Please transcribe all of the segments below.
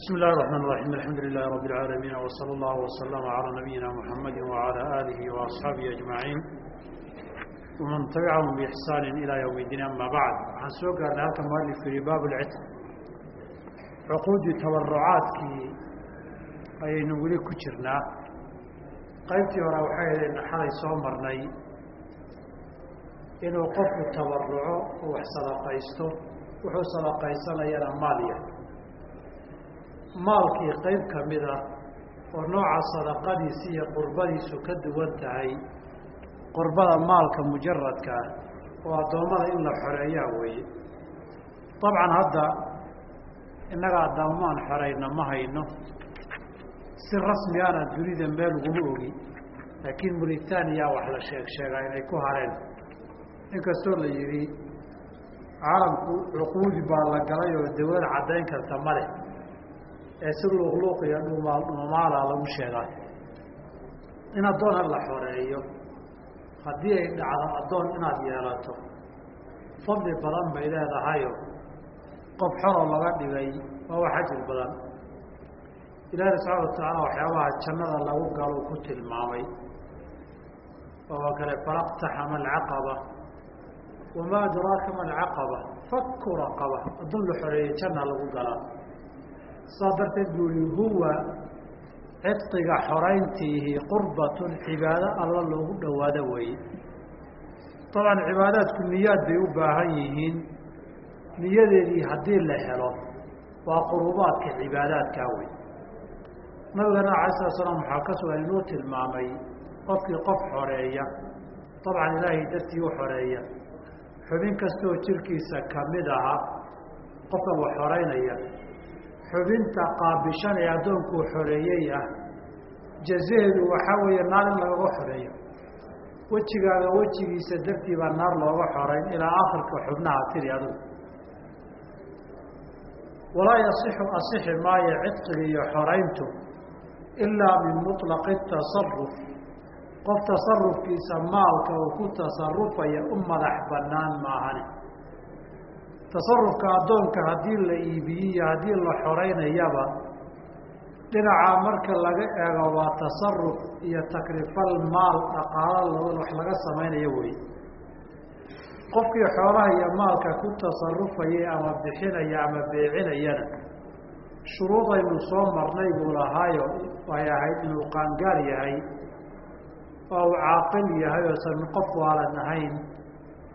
بسم الله الرحمن الرحيم الحمد لله رب العالمين وصلى الله وسلم على نبينا محمد وعلى آله وأصحابه أجمعين ومن تبعهم بإحسان إلى يوم الدين أما بعد عن سوق هذا المؤلف في باب العتق عقود تبرعاتك أي نقول كجرنا qaybtii hore waxay ahayd xalay soo marnay inuu qofku tabaruco oo wax sadaqaysto wuxuu sadaqaysanayana maal yahay maalkii qayb ka mid ah oo nooca sadaqadiisi iyo qurbadiisu ka duwan tahay qurbada maalka mujaradka oo addoommada in la xoreeyaa weeye. Dabcan hadda innaga addaamaan xoreyna ma hayno. Si rasmi ana dunida meel uguma ogi laakiin mauritania wax la sheeg sheegaa inay ku hareen. Inkastoo la yidhi caalamku cuquudi baa la galay oo dawlad caddayn karta ma leh ee si luuqluuq iyo dhuumaal dhuumaala lagu sheegaa in addoon ha la xoreeyo haddii ay dhacdo addoon inaad yeelato fadli badan bay leedahayo qof xoroo laga dhigay waa wax badan. Ilaahi subxaana watacaala waxyaabaha jannada lagu galo ku tilmaamay. Oo kale falaqtaxama alcaqaba wamaa adraaka ma alcaqaba faku raqaba. Addoon la xoreeyey janna lagu galaa saas darteed buu yihi huwa cidqiga xorayntiihi qurbatun cibaado alla loogu dhowaado weeye. Dabcan cibaadaadku niyaad bay u baahan yihiin. Niyadeedii haddii la helo waa qurubaadka cibaadaadkaa wey nabigana alay slat slam waxaa ka sugan inuu tilmaamay qofkii qof xoreeya dabcan ilaahay dartii u xoreeya xubin kastaoo jirkiisa ka mid aha qofka wax xoreynaya xubinta qaabishan ee addoonkuu xoreeyey ah. Jazaheedu waxaa weeye naar in lagaga xoreeyo. Wejigaaga wejigiisa dartii baa naar looga xoreyn ilaa akhirka xubnaha tiri adugu walaa yasixu asixi maayo cidqiga iyo xorayntu ilaa min muطlaqi tasaruf qof tasarufkiisa maalka uu ku tasarufaya u madax banaan maahane tasarufka addoonka haddii la iibiyiyo haddii la xoreynayaba dhinacaa marka laga eego waa tasaruf iyo takrifal maal dhaqaalo wax laga samaynayo wey qofkii xoolaha iyo maalka ku tasarufayay ama bixinaya ama beecinayana shuruudaynu soo marnay buu lahaayo ay ahayd inuu qaangaar yahay oo uu caaqil yahay oosan qof waalan ahayn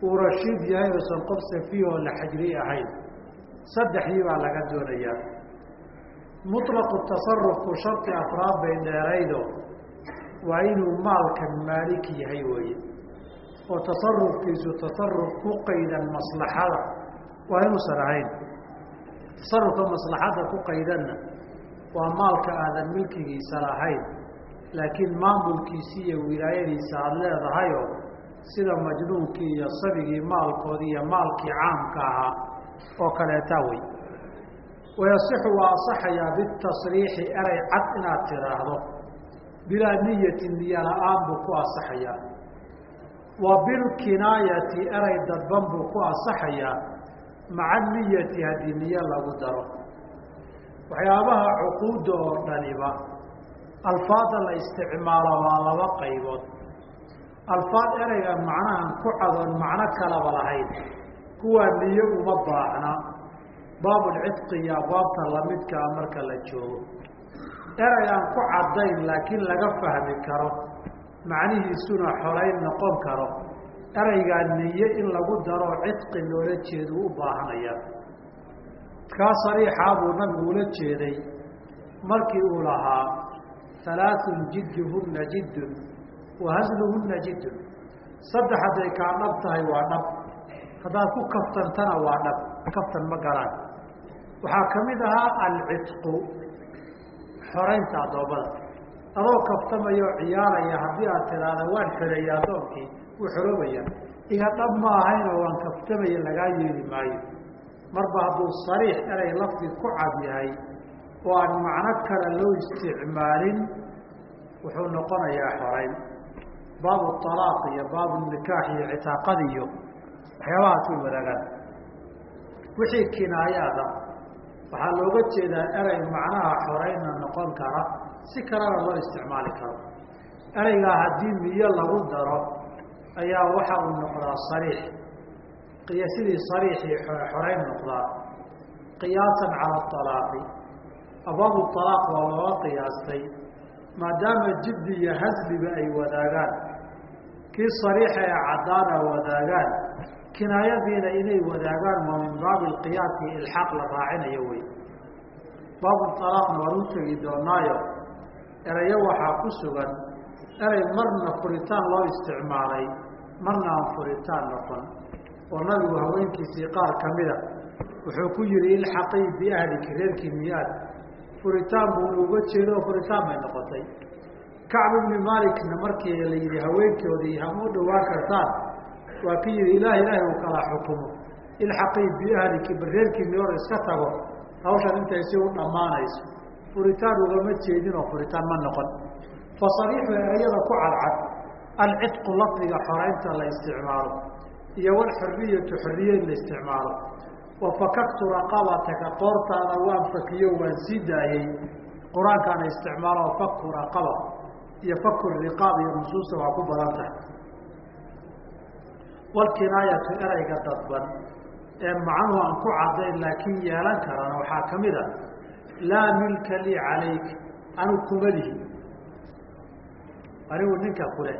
uu rashiid yahay oosan qof safiihoo la xajri ahayn. Saddexdii baa laga doonayaa. Muطlaqu tasarufku sharti afraad bay dheeraydo. Waa inuu maalkan maaliki yahay weeye. Oo tasarufkiisu tasaruf ku qaydan maslaxada. Waa inuusan ahayn. Tasarufka maslaxadda ku qaydanna waa maalka aadan milkigiisa lahayn. Laakiin maamulkiisi iyo wilaayadiisa aada leedahayoo sida majnuunkii iyo sabigii maalkoodii iyo maalkii caamka ahaa oo kaleetaa wey wayasixu waa asaxayaa bitasriixi eray cad inaad tidhaahdo. Bilaa niyati niyo la'aan buu ku asaxayaa wa bilkinaayati eray dadban buu ku asaxayaa maca niyati haddii niyo lagu daro. Waxyaabaha cuquudda oo dhaniba alfaada la isticmaalo waa laba qaybood alfaad ereyga macnahan ku cadoon macno kalaba lahayn kuwaa niyo uma baahna. Baabulcidqi iyo abwaabta lamidkaa marka la joogo. Erey aan ku caddayn laakiin laga fahmi karo. Macnihiisuna xorayn noqon karo. Ereygaa niye in lagu daro cidqi loola jeedu u baahanaya kaa sariixaa buu nabigu ula jeeday. Markii uu lahaa halaaثun jidduhunna jiddun wa hasluhunna jiddun saddex hadday kaa dhab tahay waa dhab haddaad ku kaftantana waa dhab kaftan ma galaan waxaa ka mid ahaa alcidqu xoraynta addoommada adoo kaftamayo ciyaaraya haddii aad tidhaahda waan xoreeyey addoonkii wuu xoroobaya iga dhab ma ahaynoo waan kaftamaya lagaa yeeli maayo. Marba hadduu sariix erey lafdi ku cad yahay oo aan macno kale loo isticmaalin wuxuu noqonayaa xorayn baabu alaaq iyo baabu nikaax iyo citaaqad iyo waxyaabahaas way wadaagaan. Wixii kinaayaada waxaa looga jeedaa erey macnaha xoreyna noqon kara si kalena loo isticmaali karo. Ereygaa haddii miyo lagu daro ayaa waxa uu noqdaa sariix. Sidii sariixii xoreyn noqdaa. Qiyaasan cala alaaqi abaabu alaaq waa looga qiyaastay maadaama jiddi iyo hasliba ay wadaagaan kii sariixa ee caddaana wadaagaan kinaayadiina inay wadaagaan waa min baabi alqiyaasi ilxaaq la raacinayo wey baabu alaaqna waan u tegi doonaayo erayo waxaa ku sugan erey marna furitaan loo isticmaalay marna aan furitaan noqon. Oo nabigu haweenkiisii qaar ka mida wuxuu ku yihi ilxaqii biahliki reerkii miyaad furitaan buuna uga jeedo oo furitaan bay noqotay kacb ibni maalikna markii la yihi haweenkoodii hama u dhawaan kartaan waa ki yihi ilaah ilaahay uu kala xukumo. Ilxaqii biahliki bareerkii mior iska tago hawshan intay si u dhammaanayso. Furitaan ugama jeedin oo furitaan ma noqon. Fa sariixu erayada ku cadcad alcidqu lafdiga xoreynta la isticmaalo iyo walxuriyatu xuriye in la isticmaalo. Wa fakaktu raqabataka qoortaada waan fakiyo waan sii daayey. Qur'aankaana isticmaalo faku raqaba iyo faku riqaab iyo nusuusta waa ku badan tahay. Walkinaayatu ereyga dadban ee macnuhu aan ku cadayn laakiin yeelan karana waxaa ka mid a laa milka lii calayk anu kuma lihi. Anigu ninka kule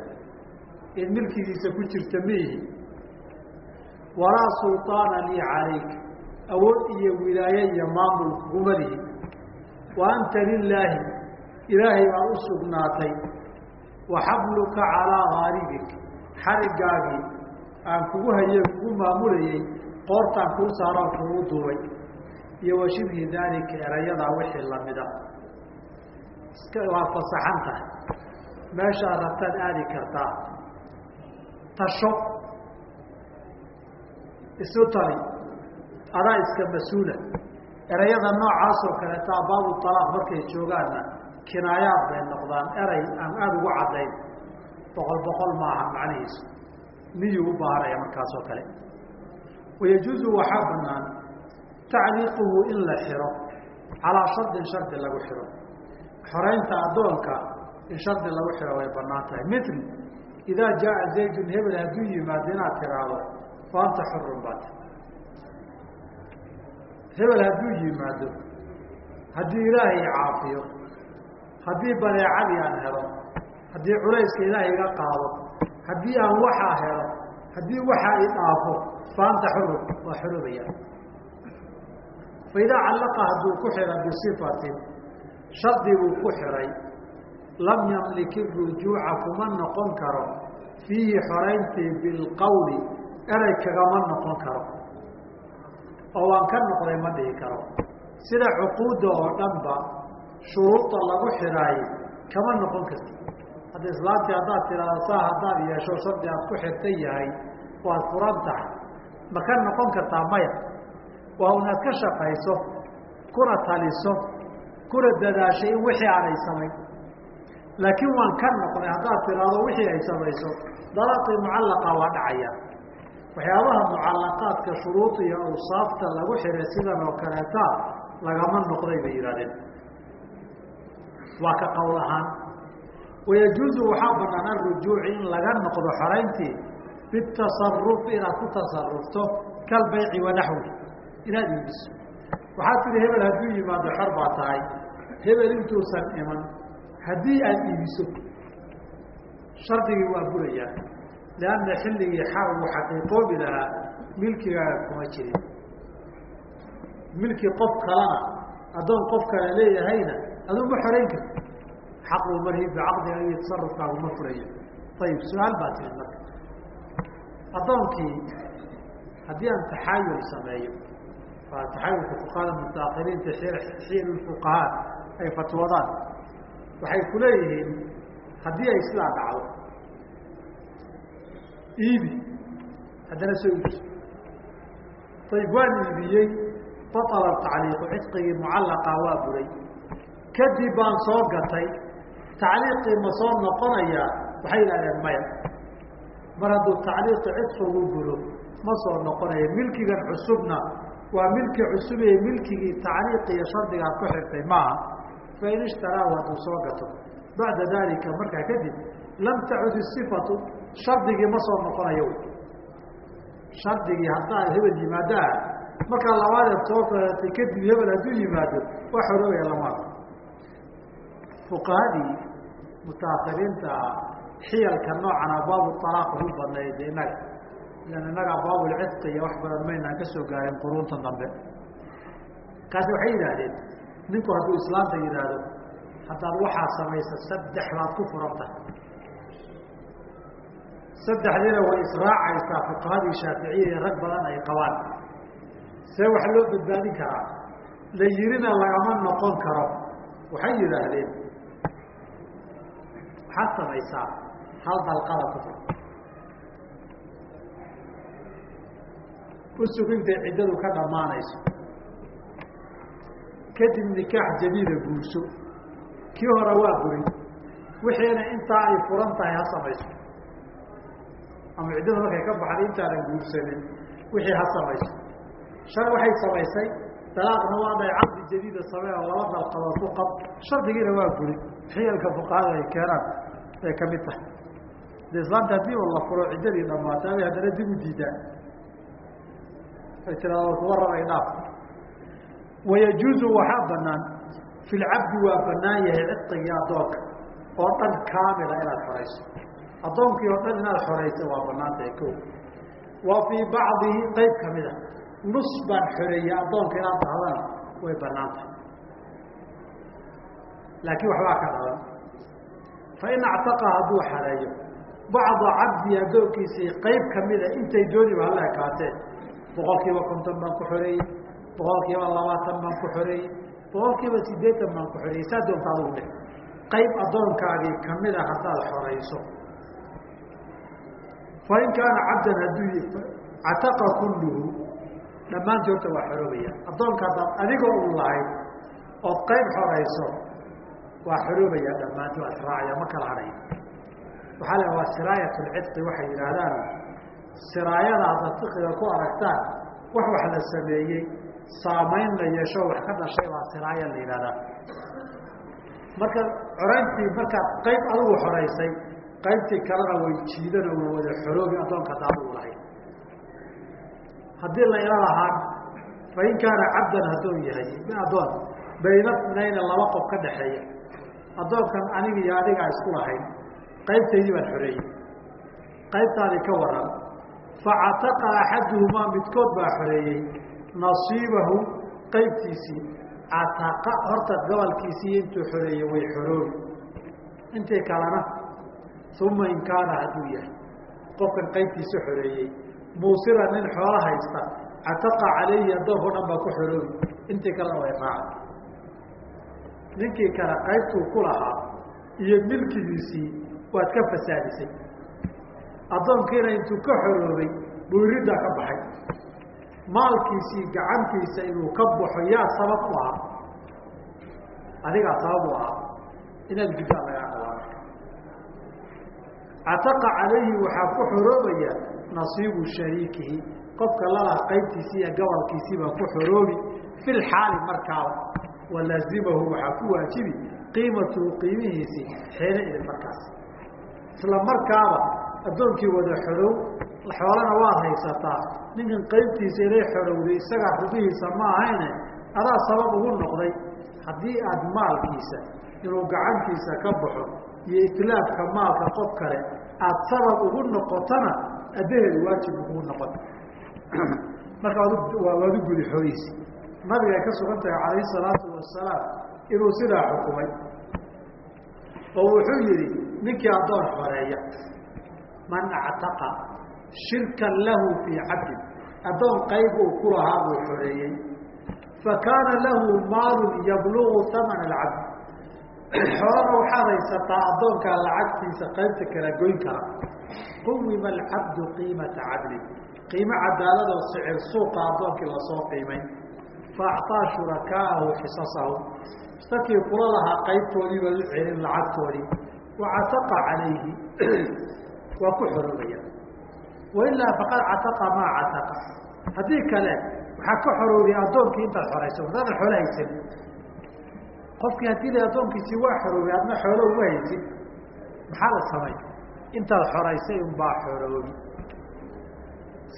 in milkigiisa ku jirta miihi walaa sulطaana lii calayk awood iyo wilaaye iyo maamul kuguma lihi. Wa anta lilaahi ilaahay baa u sugnaatay wa xabluka calaa haaribik xarigaagii aan kugu haye kugu maamulayey qoortaan kuu saaraan kugu duubay. Iyo wa shibhi daalika erayadaa wixii lamida iska waa fasaxan tahay. Meeshaad rabtaad aadi kartaa. Tasho. Isu tali. Adaa iska mas'uula. Erayada noocaasoo kaleeta baabu alaaq markay joogaanna kinaayaad bay noqdaan erey aan aada ugu caddayn. Boqol boqol maaha macnihiisu miyuu u baahanaya markaasoo kale? Wayajuuzu waxaa banaan tacliiquhu in la xiro calaa shardin shardi lagu xiro. Xoreynta addoonka in shardi lagu xiro way bannaan tahay. Mitl idaa jaaa zaydun hebel hadduu yimaado inaad tiraahdo fa anta xurun baata hebel hadduu yimaado haddii ilaahay caafiyo haddii badeecadii aan helo haddii culayska ilaahay iga qaado haddii aan waxaa helo haddii waxaa i dhaafo fa anta xurun waa xoroobaya fa idaa callaqa hadduu ku xira bisifatin shardi buu ku xiray. Lam yamlik irujuuca kuma noqon karo fiihi xorayntii bilqawli erey kagama noqon karo. Oo waan ka noqday ma dhihi karo. Sida cuquudda oo dhanba shuruuda lagu xiraaye kama noqon karti hadda islaantii haddaad tiraado saa haddaad yeesho shardi aad ku xirtan yahay waad furan tahay. Ma ka noqon kartaa maya? Waa unaad ka shaqayso kuna taliso kuna dadaashay in wixii aanay samayn laakiin waan ka noqday haddaad tiraado wixii ay samayso dalaaqii mucallaqa waa dhacaya. Waxyaabaha mucallaqaadka shuruud iyo awsaafta lagu xiray sidan oo kaleeta lagama noqday bay yidhahdeen waa ka qowl ahaan. Wayajuuzu waxaa banaan arujuuci in laga noqdo xorayntii bitasaruf inaad ku tasarufto kalbayci wanaxwi inaad iibiso. Waxaad tihi hebel hadduu yimaado xor baa tahay hebel intuusan iman haddii aad iibiso shardigii waa burayaa lianna xilligii xal uu xaqiiqoobi lahaa milkigaaga kuma jirin. Milki qof kalena addoon qof kale leeyahayna aduu ma xorayn karti xaqu marhi bicaqdiga iyo tasarufkaagu ma furayo ayib su'aal baa timid marka. Addoonkii haddii aan taxaayul sameeyo waa taxaayulka fuqahada mutaakiriinta xiil fuqahaa ay fatwadaan. Waxay ku haddii ay sidaa dhacdo iibi haddana soo iibso ayib waan iibiyey baala tacliiqu cidqigii mucallaqa waa buray kadib baan soo gatay. Tacliiqii ma soo noqonayaa waxay yidhahdeen maya mar hadduu tacliiqi cidqigu buro ma soo noqonayo milkigan cusubna. Waa milki cusub ee milkigii tacliiq iyo shardigaad ku xirtay maaha. Fain ishtaraahu hadduu soo gato. Bacda dalika markaa kadib lam tacud isifatu shardigii ma soo noqonayo shardigii haddaa hebel yimaadaa markaa labaadeed soo feeratay kadib hebel hadduu yimaado waa xoroobaya lamaada fuqahadii mutaakiriinta xiyalka noocana baabu alaaq ugu badnayd inaga ilan innaga baabulcidqi iyo wax badan maynaan ka soo gaarin quruunta dambe. Kaasi waxay yidhaahdeen ninku hadduu islaamta yidhaahdo haddaad waxaa samaysa saddex baad ku furan tahay saddexdiina way israacaysaa fuqahadii shaaficiya iyo rag badan ay qabaan. See wax loo badbaadin karaa la yirina lagama noqon karo. Waxay yidhaahdeen waxaad samaysaa? Hal dalqada ku furan usug intay ciddadu ka dhammaanayso. Kadib nikaax jadiida guurso. Kii hore waa burin wixiina intaa ay furan tahay ha samayso. Ama ciddada markay ka baxday intaanan guursanin wixii ha samayso. Shar waxay samaysay. Dalaaqna waa dhay caqdi jadiida samee oo laba dalqadood ku qab. Shardigiina waa burin xiyalka fuqahada ay keenaan ay ka mid tahay. De islaamta haddii la furo ciddadii dhamaatay abay haddana dib u diidaan. Ay tiraado kuga rabay dhaaf. Wayajuuzu waxaa banaan fi waa banaan yahay cidqigii addoonka oo dhan kaamila inaad xorayso. Addoonkii oo dhan inaad xorayso waa bannaan tahay ko wa fii bacdihi qayb kamida nus baan xoreeyey addoonka inaad dhahdana way bannaan tahay laakiin waxbaa ka dhalan fain actaqa hadduu xareeyo bacda cabdi addoonkiisii qayb kamida intay dooniba hala ekaatee boqol kiiba konton baan ku xoreeyey boqol kiiba labaatan baan ku xoreeyey boqol kiiba sideetan baan ku xoreeyey saa doonta adugu dheh qayb addoonkaagii kamida haddaad xorayso fain kaana cabdan hadduu cataqa kulluhu dhammaantii horta waa xoroobaya addoonka haddaad adiga u lahayd ood qayb xorayso waa xoroobaya dhammaantii waa israacaya ma kala hadhay waxaa la waa siraayat lcidqi waxay yidhaahdaan siraayada fiqiga ku aragtaan wax wax la sameeyey saamayn la yeesho wax ka dhashay baa siraaya la yidhahdaa marka corayntii markaad qayb adigu xoraysay qaybtii kalena way jiidano waa wada xoroobi addoonka hadda adigu lahayd haddii la ila lahaan fain kaana cabdan haddoon yahay addoon bayna nayna laba qof ka dhaxeeya addoonkan aniga iyo adigaa isku lahayn qaybtaydii baan xoreeyey. Qaybtaadii ka waran facataqa axaduhumaa midkood baa xoreeyey nasiibahu qaybtiisii cataqa horta gobolkiisii intuu xoreeyey way xoroobi intii kalena uma in kaana hadduu yahay qofkan qaybtiisa xoreeyey muusira nin xoolo haysta cataqa calayhi addoonko dhan baa ku xoroobi intii kalena way raaca ninkii kale qaybtuu ku lahaa iyo milkigiisii waad ka fasaadisay. Addoonkiina intuu ka xoroobay buu iriddaa ka baxay. Maalkiisii gacantiisa inuu ka baxo yaa sabab u ahaa. Adigaa sabab u ahaa. Inaad guddaa lagaa qabaa cataqa calayhi waxaa ku xoroobaya nasiibu shariikihi. Qofka lalaha qaybtiisii iyo gobolkiisii baa ku xoroobi. Fi lxaali markaaba walaazimahu waxaa ku waajibi qiimatuhu qiimihiisii xeena idin markaas. Isla markaaba addoonkii wada xorow xoolana waad haysataa ninkan qaybtiisa inay xorowday isagaa rubihiisa ma ahayne adaa sabab ugu noqday. Haddii aad maalkiisa inuu gacantiisa ka baxo iyo itlaafka maalka qof kale aada sabab ugu noqotona addaheedu waajib ugu noqon marka waad u gudi xoolihiisi nabiga ay ka sugan tahay calayhi salaatu wasalaam inuu sidaa xukumay. Oo wuxuu yihi ninkii addoon xoreeya man actaqa shirkan lahu fii cabdin. Addoon qayb uu ku lahaa buu xoreeyey. Fakaana lahu maalun yablugu amana alcabd. Xoolana waxaad haysataa addoonkaa lacagtiisa qaybta kala goyn kara. Quwima alcabdu qiimata cadlin qiimo cadaaladoo sicir suuqa addoonkii la soo qiimay faacطaa shurakaa'ahu xisasahu dadkii kula lahaa qaybtoodii baa u celin lacagtoodii wacataqa calayhi waa ku xoroobaya wailaa faqad cataqa maa cataqa haddii kale waxaa ka xoroobiyay addoonkii intaad xorayso hadaadan xoolo haysan qofkii haddii la addoonkiisii waa xoroobay adna xoolo uma haysid maxaa la samay intaad xoraysay unbaa xoroobi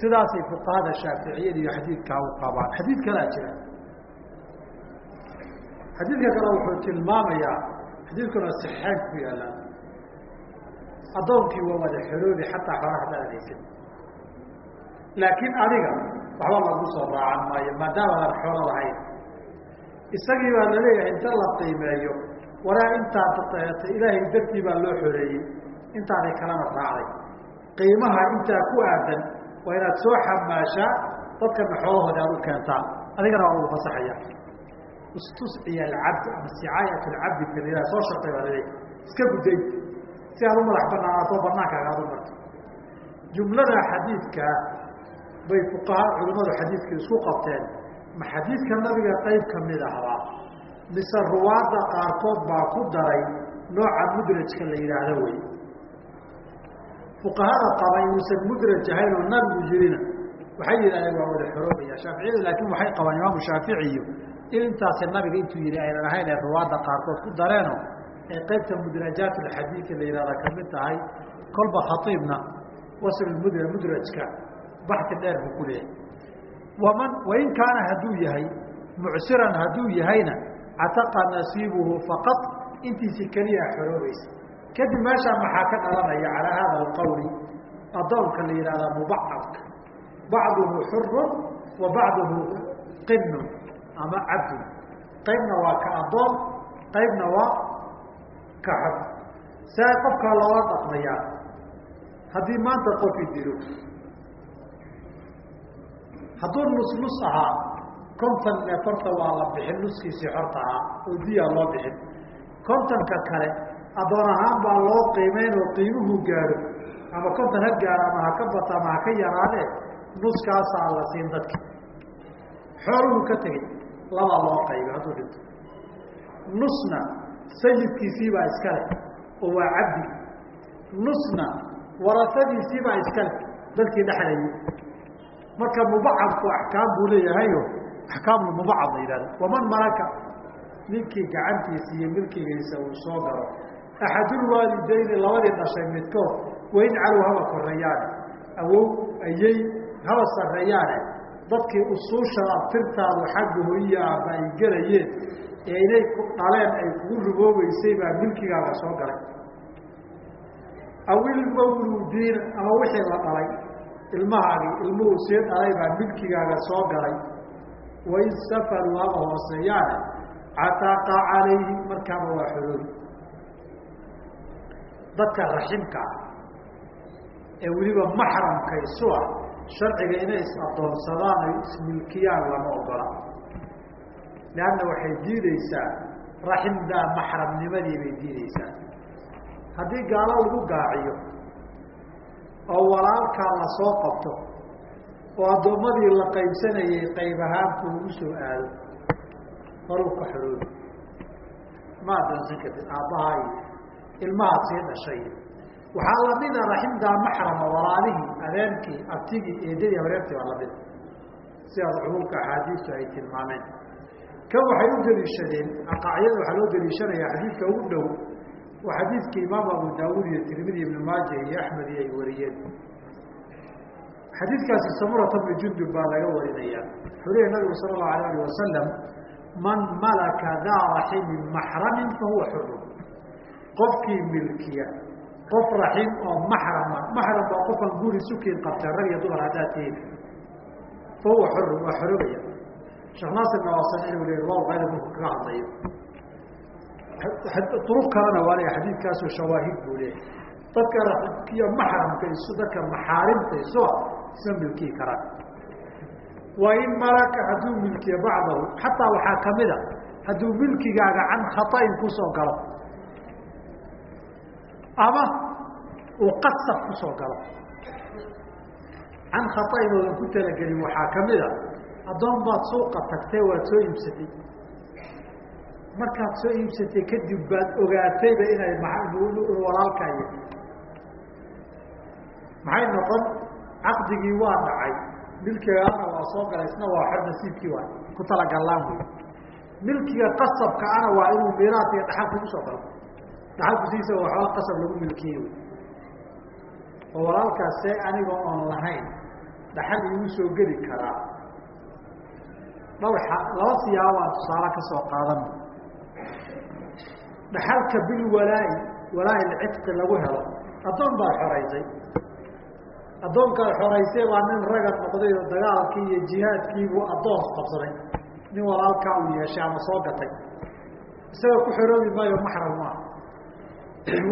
sidaasay fuqahada shaaficiyada iyo xadiidkaa u qabaan xadiid kalaa jira xadiidka kale wuxuu tilmaamayaa xadiidkuna saxeyn ku yaallaan addoonkii waa wada xoroobi xataa xoolaha hadaadan haysan laakiin adiga waxba lagu soo raacan maayo maadaama adaan xoolo lahayn. Isagii baa la leeyahay inta la qiimeeyo walaa intaad ilaahay dartii baa loo xoreeyey. Intaaday kalena raacday. Qiimaha intaa ku aadan waa inaad soo xamaashaa dadkana xoolahooda aad u keentaan adigana waa lagu fasaxaya istusciya alcabd ama sicaayat lcabdi kalilah soo shaqay baa la leeyahay iska gudday. Si aad u madax banaanaato banaankaaga aad u marto jumlada xadiidkaa bay fuqaha culimmadu xadiidka isku qabteen. Ma xadiidka nabiga qayb ka mid ahbaa mise ruwaadda qaarkood baa ku daray nooca mudrajka la yidhaahdo wey fuqahada qaba inuusan mudraj ahayn oo nabigu yirina waxay yidhahdeen waa wada xoroobaya. Shaaficiyadu laakiin waxay qabaan imaamu shaaficiyo intaasi nabiga intuu yihi aynan ahayn ee ruwaadda qaarkood ku dareeno ee qaybta mudrajaat alxadiidi la yihahda ka mid tahay kolba khaiibna wasl mudr mudrajka baxi dheer buu ku leeyahay. Waman wain kaana hadduu yahay mucsiran hadduu yahayna cataqa nasiibuhu faqad intiisi keliya xoroobaysa. Kadib meeshaa maxaa ka dhalanaya calaa hada alqawli adoonka la yihahdaa mubacadka. Bacduhu xurun wa bacduhu qinun ama cabdun qaybna waa ka adoon qaybna waa ka xor saa qofkaa loola dhaqmayaa haddii maanta qofi dilo hadduu nus nus ahaa kontan neefarta waa la bixin nuskiisii xorta ahaa oo diyaa loo bixin. Kontanka kale addoon ahaan baa loo qiimeyn oo qiimuhu gaadho ama kontan ha gaaro ama haka bata ama haka yaraadee nuskaasaa la siin dadki xooluhu ka tegey labaa loo qaybay hadduu dhinto nusna sayidkiisiibaa iskale oo waa cabdi. Nusna warasadiisiibaa iskale dadkii dhexlayay marka mubacadku axkaam buu leeyahayo axkaamul mubacad la yidhahda waman malaka ninkii gacantiisa iyo milkigiisa uu soo galo. Axadulwaalidayni labadii dhashay midkood wain calow haba koreeyaane awow ayey haba sarreeyaane dadkii usuusha abtirtaadu xagga hooyiya aaba ay gelayeen ee inay ku dhaleen ay kugu ruboobeysay baa milkigaaga soo galay. Aw ilmawluudiina ama wixii la dhalay ilmahaagii ilmuhu sii dhalay baa milkigaaga soo galay. Wain safaruu haba hooseeyaane cataqa calayhi markaaba waa xoroobi. Dadka raximka ah ee weliba maxramka isu ah sharciga inay is addoonsadaan ay ismilkiyaan lama ogola. Leanna waxay diideysaa raximdaa maxramnimadii bay diideysaa haddii gaalo lagu gaaciyo oo walaalkaa la soo qabto oo addoommadii la qaybsanayay qayb ahaanku ugu soo aado horuu ka xoroobi. Ma addoonsan kartid aabbaha iyo ilmahaad sii dhashay waxaa lamida raximdaa maxrama walaalihii adeenkii abtigii eedadii hareertii baa lamida sidaas cumuumka axaadiistu ay tilmaameen. Kan waxay u daliishadeen aqaacyada waxaa loo daliishanaya xadiidka ugu dhow waa xadiidka imaam abu daawuud iyo tirmidi ibnu maaja iyo axmed ay wariyeen. Xadiidkaasi samurata bni jundub baa laga warinaya wuxuu nabigu sala allahu alayh alih wasalam man malaka daa raximin maxramin fahuwa xuru qofkii milkiya qof raxim oo maxrama maxram baa qofkan guri sukiin qabtee rag iyo dumar haddaad tihiin fahuwa xuru waa xorogaya. Sheekh naasirna waa saxiix le waa qayda marku kaga hadlayo. Duruq kalena waa leeya xadiidkaasoo shawaahid buu leeyahay. Dadka raximkiyo maxramka isu dadka maxaarimta isua isma milkiyi karaan. Wa in malaka hadduu milkiya bacdahu xataa waxaa kamida hadduu milkigaaga can khaطa'in ku soo galo ama uu qasab ku soo galo. Can khaطa'in oodan ku talagelin waxaa kamida addoon baad suuqa tagtay waad soo iibsatay. Markaad soo iibsatay kadib baad ogaatayba inay walaalkaa yahay maxay noqon? Caqdigii waa dhacay. Milkigaana waa waa soo galay isna waa xor nasiibkii waay ku talagallaan wey milkiga qasabka ana waa inuu miiraadka iyo dhaxalka ku soo galo dhaxalku siisa waa xoola qasab lagu milkiyey wey oo walaalkaas see aniga oon lahayn dhaxal iigu soo geli karaa. Dhowr laba siyaabo aan tusaale ka soo qaadana dhaxalka bilwalaa'i walaa'i lcidqi lagu helo. Addoon baad xoraysay. Addoonkaad xoraysay baa nin ragad noqday oo dagaalkii iyo jihaadkiibuu addoon qabsaday. Nin walaalkaa uu yeeshay ama soo gatay. Isagoo ku xoroobi maayo maxram maaha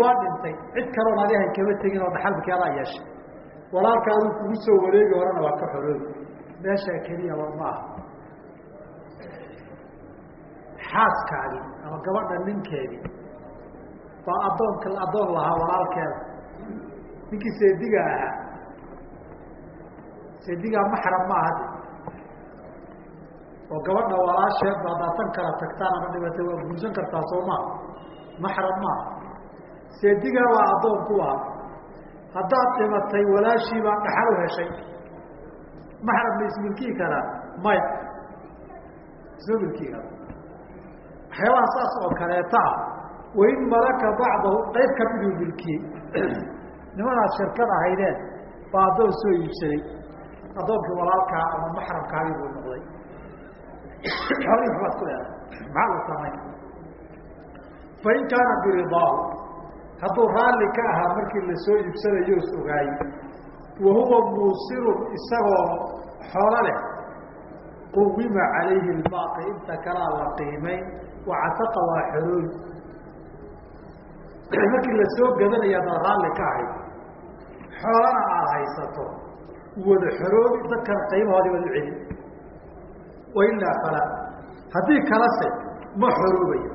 waa dhintay cid kaloon adihay kama tegin oo dhaxalkeedaa yeeshay. Walaalkaadu kugu soo wareegi horena waa ka xoroobi meeshaa keliya war ma aha. Xaaskaagii ama gabadha ninkeedii baa addoonka addoon lahaa walaalkeeda ninkii seediga ahaa. Seedigaa maxram ma aha oo gabadha walaasheed ba haddaad tan kala tagtaan ama dhibatay waa guursan kartaa soo maa maxram maaha seedigaa waa addoon ku aha haddaad dhimatay walaashii baa dhaxal u heshay. Maxram ma ismilkii karaa maya isma milkii kara. Waxyaabaha saas oo kaleeta ah wain malaka bacdahu qayb ka miduu milkiyey nimanaad shirkad ahaydeen baa addoon soo iibsaday. Addoonkii walaalkaa ama maxramkaagii buu noqday. Xoolihii waxbaad ku leedahay. Maxaa la samayn fain kaana biridaahu hadduu raalli ka ahaa markii la soo ogaayey wa huwa muusirun isagoo xoolo leh. Quwima calayhi lbaaqi inta kalaa la qiimayn wacataqa waa xorooy markii la soo gadanaya adaad raalli ka ahayd xoolana aada haysato. Wada xoroobi dadkan qiimahoodii baad u celin. Wailaa fala haddii kalese ma xoroobayo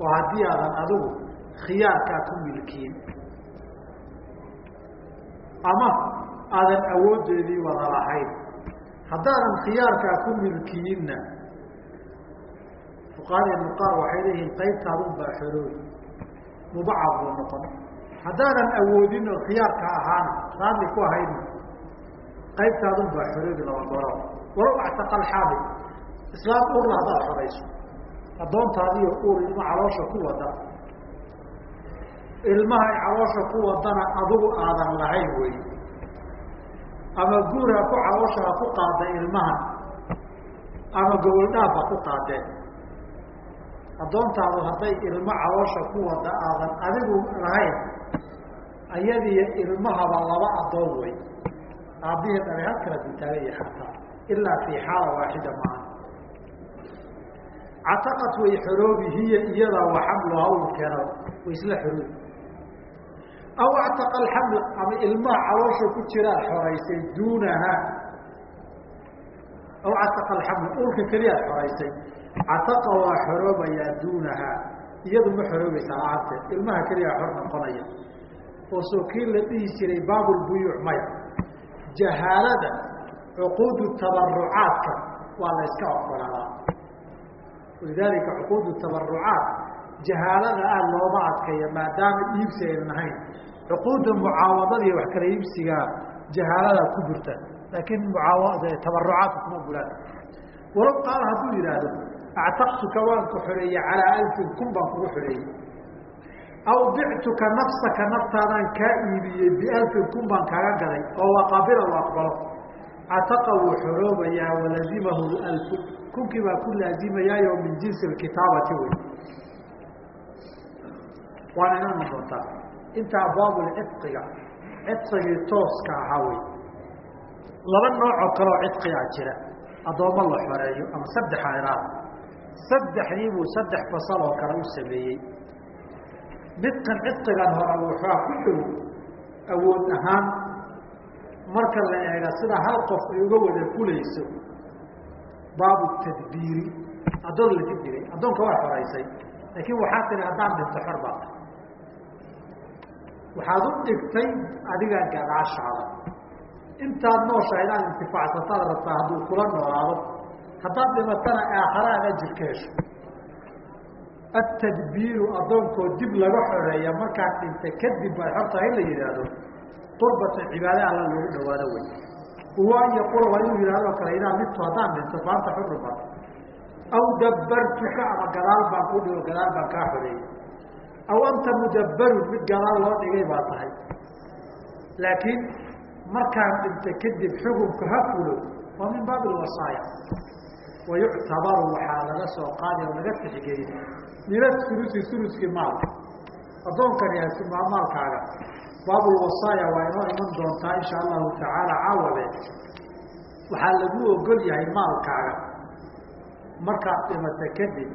oo haddii aadan adigu khiyaarkaa ku milkiin. Ama aadan awooddeedii wada lahayn. Haddaadan khiyaarkaa ku milkiyinna fuqahadeenu qaar waxay leeyihiin qaybtaadun baa xoroobi mubacad buu noqon. Haddaadan awoodin oo khiyaarka ahaana raalli ku ahaydna qaybtaadun baa xoroobi laba goro walow actaqa alxaamil islaam urla haddaad xorayso addoontaadiiyo uur ilma caloosha ku wada ilmahay caloosha ku wadana adigu aadan lahayn wey ama guur ha ku caloosha ha ku qaada ilmahan ama goboldhaaf ha ku qaadeen addoontaadu hadday ilmo caloosha ku wada aadan adigu lahayn ayadiyo ilmahaba laba addoon wey aabbihi dhalay hal kala dutaagaya xataa ilaa fii xaala waaxida maaha. Cataqat way xoroobi hiya iyada wa xamluha ulkeena way isla xoroobi aw actaqa alxamla ama ilmaha caloosha ku jiraa xoraysay duunaha aw cataqa alxamla ulka keliyaad xoraysay cataqa waa xoroobayaa duunahaa iyadu ma xoroobaysa la'aanteed ilmaha keliyaa xor noqonaya oo soo kii la dhihi jiray baabulbuyuuc maya jahaalada cuquudu tabarucaadka waa la yska ogolaadaa walidaalika cuquudu tabarucaat jahaalada aada looma adkeeya maadaama iibsi aynan ahayn cuquudda mucaawadada iyo wax kala iibsigaa jahaaladaa ku jirta. Laakiin tabarucaadka kuma bulaan walow qaala hadduu yidhaahdo actaqtuka waan ku xoreeyey calaa alfin kun baan kugu xoreeyey aw bictuka nafsaka naftaadaan kaa iibiyey bialfin kun baan kaaga gaday oo waqabila u aqbalo cataqa wuu xoroobayaa walazimahu alfu kunkii baa ku laazimayaayo min jinsi kitaabati wey waana inooman doontaa inta abwaabulcidqiga cidqigii tooska ahaa wey. Laba noocoo kaleoo cidqigaa jira. Addoommo la xoreeyo ama saddex airaad saddexdii saddex fasal oo kale u sameeyey. Midkan cidqigan hore wuxua ku dhow awood ahaan. Marka la eega sida hal qof ay uga wada fulayso baabu tadbiiri. Addoon la dibdhigay addoonka waa xoraysay laakiin waxaa tiri haddaan dhinto xor baa waxaad u dhigtay adigaa gadaashaada. Intaad nooshahay inaad intifaacsataad rabtaa hadduu kula noolaado haddaad dhimatana aakhare aad ajir ka hesho atadbiiru addoonkoo dib laga xoreeya markaad dhintay kadib baad xor tahay la yidhaahdo qurbatan cibaade alla loogu dhawaado wey huwa an yaquula waa inuu yihahdo kale idaa midtu haddaan dhinto faanta xurun baa aw dabbartuka ama gadaal baan ku dhigo gadaal baan kaa xoreeyey aw anta mudabbarun mid gadaal loo dhigay baa tahay. Laakiin markaan dhinta kadib xukunka ha fulo waa min baabi lwasaaya wayuctabaru waxaa laga soo qaadi oo laga tixgelin min asulusi suluskii maalka addoonkani maalkaaga. Baabulwasaaya waa inoo iman doontaa insha allahu tacaala caawabe. Waxaa lagu ogol yahay maalkaaga. Markaad dhimata kadib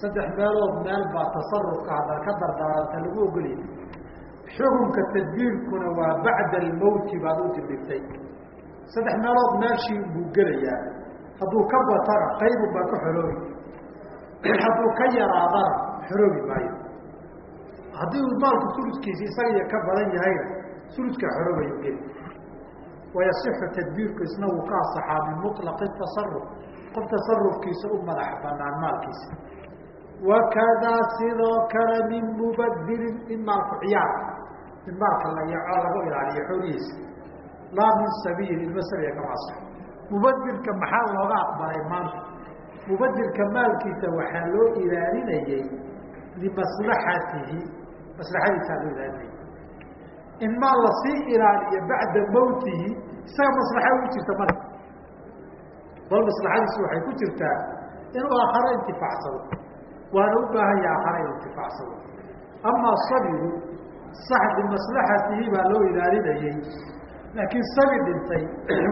saddex meelood meel baa tasarufka haddaad ka dardaaranta lagu ogolyahay xukunka tadbiirkuna waa bacda almowti baad u dibdhigtay saddex meelood meeshii buu gelayaa. Hadduu ka batana qaybun baa ka xoroobi. Hadduu ka yaraadana xoroobi maayo. Haddii uu maalku suluskiisi isaga ka badan yahayna suluska xoroobayu geli. Wayasixu tadbiirku isna wuu ka asaxaa min muطlaqi tasaruf qof tasarufkiisa u madax banaan maalkiisa wakadaa sidoo kale min mubadirin in maalku ciyaar in maalka lagu ilaaliyo xoolihiisa laa min sabiyin ilma sabiya kama mubadirka maxaa looga aqbalay maanta mubadirka maalkiisa waxaa loo ilaalinayey limaslaxatihi maslaxadiisaa loo ilaalinayay in maal la sii ilaaliyo bacda mawtihi isaga maslaxa ugu jirta male bal maslaxadiisu waxay ku jirtaa inuu aakharo intifaacsado waana u baahan yaha inuu intifaacsado amaa sabigu sax bimaslaxatihi baa loo ilaalinayey laakiin sabi dhintay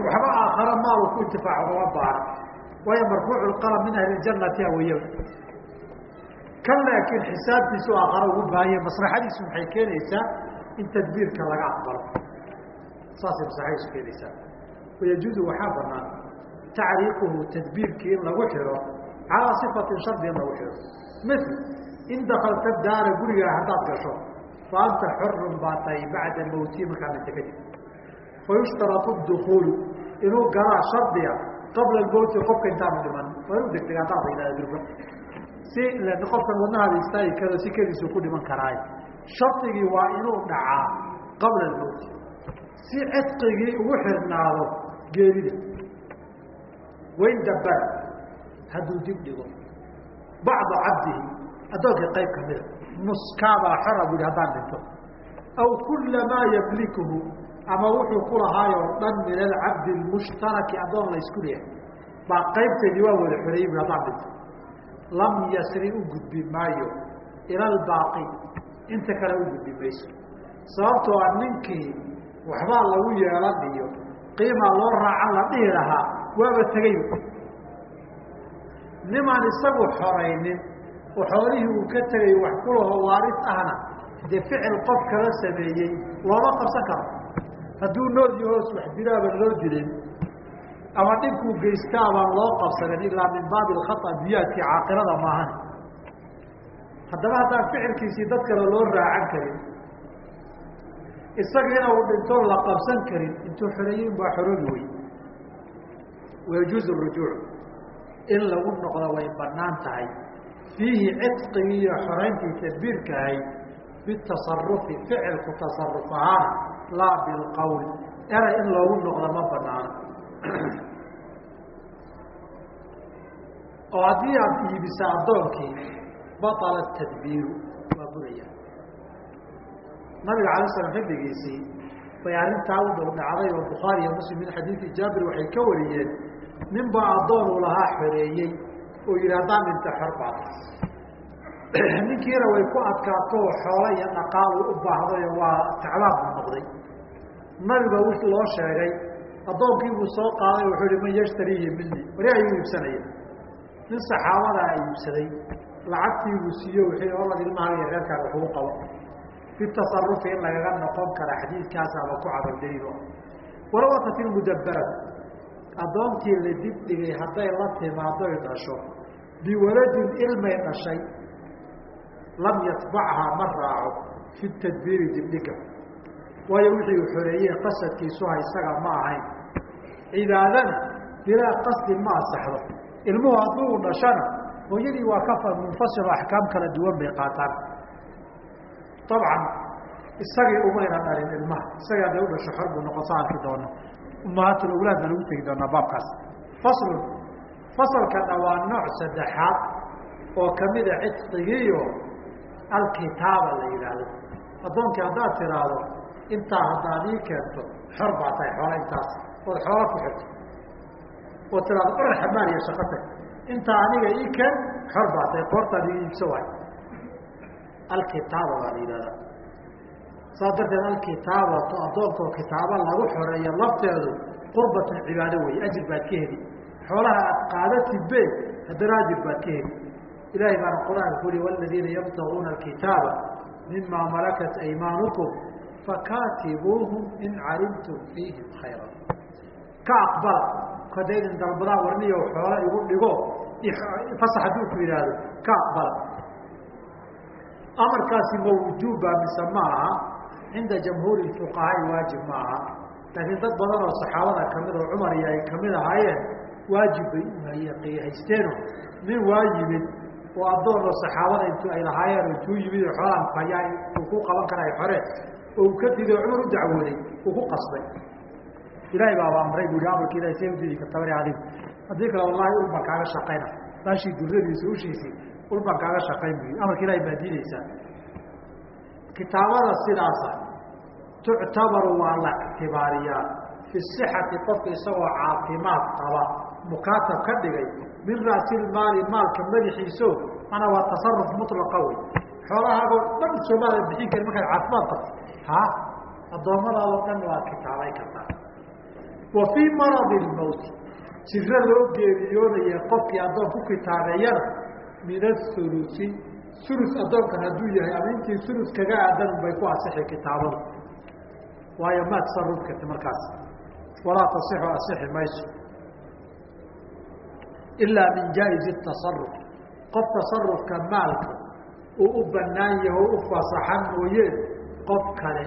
waxba aakharo maalu ku intifaaco uma baara waayo marfuucu qalam min ahli janati aweya kan laakiin xisaabtiisu aakharo ugu baahanya maslaxadiisu maxay keenaysaa? In tadbiirka laga aqbalo. Saasay maslaxadiisu keenaysaa. Wayajuuzu waxaa banaan tacriiquhu tadbiirkii in lagu xiro calaa sifatin shardi in lagu xiro mil in dakalta daara gurigaa haddaad gasho fa anta xorun baa tahay bacda mawtii markaa dhinta kadib fayushtarau dukuulu inuu galaa shardiga qabla mawti qofka intaanu dhiman. Waa inuu degdega haddaad yidhahda durba. Si qofkan wadnahaada istaagi karo si keliisuu ku dhiman karaayo shardigii waa inuu dhacaa qabla almawti si cidqigii ugu xirnaado geerida. Wain dabbar hadduu dib dhigo bacda cabdihi addoonkii qayb kamida nuskaabaa xora bu yihi haddaan dhinto aw kula maa yamlikuhu ama wuxuu ku lahaayoo dhan min alcabdi lmushtaraki addoon la isku leeyahay baa qaybteedii waa wada xoreeyey bu haddaan dhinto lam yasri u gudbi maayo ila albaaqi inta kale u gudbi mayso sababtoo a ninkii waxbaa lagu yeelan iyo qiimaa loo raacan la dhihi lahaa waaba tegey nimaan isagu xoraynin oo xoolihii uu ka tegay wax kulaho waaris ahna dee ficil qof kala sameeyey looma qabsan karo. Hadduu nool yahoos wax dilaaban loo dilin ama dhibkuu geysta abaan loo qabsanin ilaa min baabi alkhata biyaadkii caaqilada maahan. Haddaba haddaan ficilkiisii dad kale loo raacan karin isagiina uu dhintoon la qabsan karin intuu xoreeyin baa xoroobi wey wayajuuzu rujuuc in lagu noqdo way bannaan tahay. Fiihi cidqigii iyo xorayntii tadbiirka ahayd bitasarufi ficilku tasaruf ahaana laa bilqowl eray in loogu noqdo ma banaano oo haddii aada iibisa addoonkii baطala tadbiiru waa buraya. Nabiga alay slam xilligiisii bay arrintaa u dhow dhacday oo bukhaari iyo muslim min xadiidi jaabir waxay ka wariyeen nin baa addoon uu lahaa xoreeyey oo yidhi haddaan dhinta xor baad ninkiina way ku adkaato oo xoolo iyo dhaqaalu u baahdayo waa tacbaab buu noqday. Nabiga w loo sheegay addoonkii buu soo qaaday wuxuu ihi man yashtariihi mini wari ayuu iibsanaya nin saxaabadaa iibsaday. Lacagtii buu siiye wuxuu olad ilmaha iyo reerkaaga kugu qabo. Bitasarufi in lagaga noqon kara xadiidkaasaaba ku cadal daliil walow atat ilmudabaratu addoontii la dib dhigay hadday la timaadoy dhasho. Biwaladin ilmay dhashay. Lam yatbachaa ma raaco. Fi tadbiiri dibdhiga waayo wixii uu xoreeyey qasadkiisuha isaga ma ahayn. Cibaadana bilaa qasdi ma asaxdo ilmuhu hadduu dhashana hooyadii waa ka munfasilo axkaam kala duwan bay qaataan. Dabcan isagii umayna dhalin ilmaha. Isaga hadday u dhasho xor buu noqon sa arki umahaatul awlaad baan ugu tegi doonaa baabkaas. Faslun fasalka dhawaa nooc saddexaad oo kamida cidqigiiyo alkitaaba la yidhaahdo. Addoonkii haddaad tiraahdo intaa haddaad ii keento xor baa tahay xoola intaas ood xoola ku xirto. Oo tiraado oran xamaal iyo shaqo tag. Intaa aniga ii keen xor baa tahay qoortaad ii iibso waay. Alkitaaba baa la yidhahdaa saas darteed alkitaabatu addoonkoo kitaaba lagu xoreeyo lafteedu qurbatun cibaado wey ajir baad ka heli. Xoolaha aad qaadatid be haddana ajir baad ka heli. Ilahay baana qur'aanka ku uri waladiina yabtaguuna alkitaaba mima malakat aymaanukum fakaatibuuhum in calimtum fiihim khayra ka aqbala idin dalbadaa warniyo xoola igu dhigo fasax hadduu ku yidhaahdo ka aqbala. Amarkaasi ma wujuubba mise ma aha cinda jamhuuri fuqahaai waajib ma aha laakiin dad badan oo saxaabada ka mid oo cumar iyo ay ka mid ahaayeen waajib bay haysteeno nin waa yimid oo addoon oo saxaabada intu ay lahaayeen intuu yimid oo xoolaan hayaa uu ku qaban kara ay oo uu ka diiday cumar u dacwooday uu ku qasbay. Ilaahay baaba amray bu i amarka ilahay see udidi kartabari adigu haddii kale wallahi ul shaqayna. Baashii duradiisa ushiisii ul baan kaaga shaqayn amarka ilahay baa diidaysaa kitaabada sidaasa tuctabaru waa la ictibaariyaa. Fi sixati qofka isagoo caafimaad qaba mukaatab ka dhigay min ra'silmaali maalka madaxiiso mana waa tasaruf mutlaqa wey xoolahaagoo dhan soomaada bixin kari markaad caafimaad qabto. Ha? Addoommadaadoo dhan waad kitaabay kartaa wa fii maradi lmowti jiro loo geeriyoonaya qofkii addoon ku kitaabeeyana min athulusi ulus addoonkan hadduu yahay ama intii ulus kaga aadan bay ku asixi kitaabadu. Waayo ma tasaruf karti markaas. Walaa tasixu asixi mayso ilaa min jaa-izi tasaruf qof tasarufka maalka uu u banaan yaho u fasaxan mooye qof kale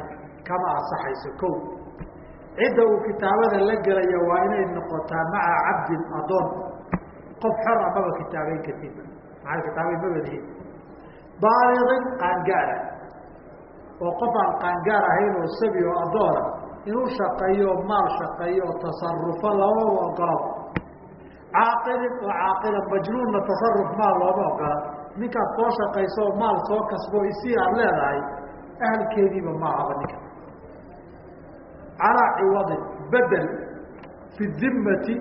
kama asaxayso ko cidda uu kitaabada la gelaya waa inay noqotaa maca cabdin adoon qof xor amaba kitaabeyn kartid maxaa kitaabeyn mabadihin baaliqin qaangaara oo qof aan qaangaar ahayn oo sabi oo adoona inuu shaqeeyo maal shaqeeyo oo tasarufo lamaba ogolo caaqilin oo caaqila majnuunna tasaruf maal looma ogola ninkaad soo shaqayso oo maal soo kasbo isii aada leedahay ahalkeediiba maahaba ninka. Calaa ciwadin bedel fi dimmati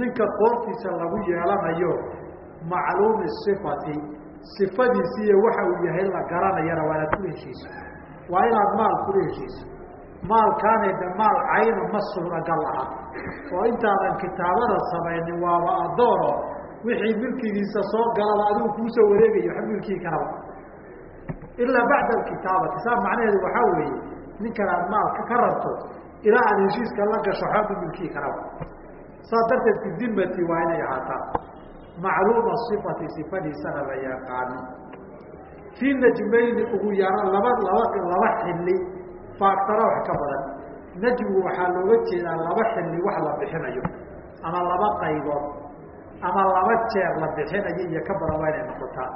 ninka qoortiisa lagu yeelanayo macluumi sifati sifadiisi iyo waxa uu yahay la garanayana waa inaad kula heshiiso. Waa inaad maal kula heshiiso. Maalkaanayda maal cayna ma suuragal aha oo intaadan kitaabada samaynin waaba addoono wixii milkigiisa soo galaba adigu kuusoo wareegayo wa milkii karaba ilaa bacda alkitaabati saa macnaheedu waxaa weeye ninkan aad maalka ka rabto ilaa aad heshiiska la gasho xooga milkii karaba saas darteed fi dimati waa inay ahaataa macluuma sifati sifadiisana la yaqaano. Fii najmayni ugu yaraan laba laba laba xilli faaktara wax ka badan. Najmigu waxaa looga jeedaa laba xilli wax la bixinayo. Ama laba qaybood. Ama laba jeer la bixinayo iyo ka badan waa inay noqotaa.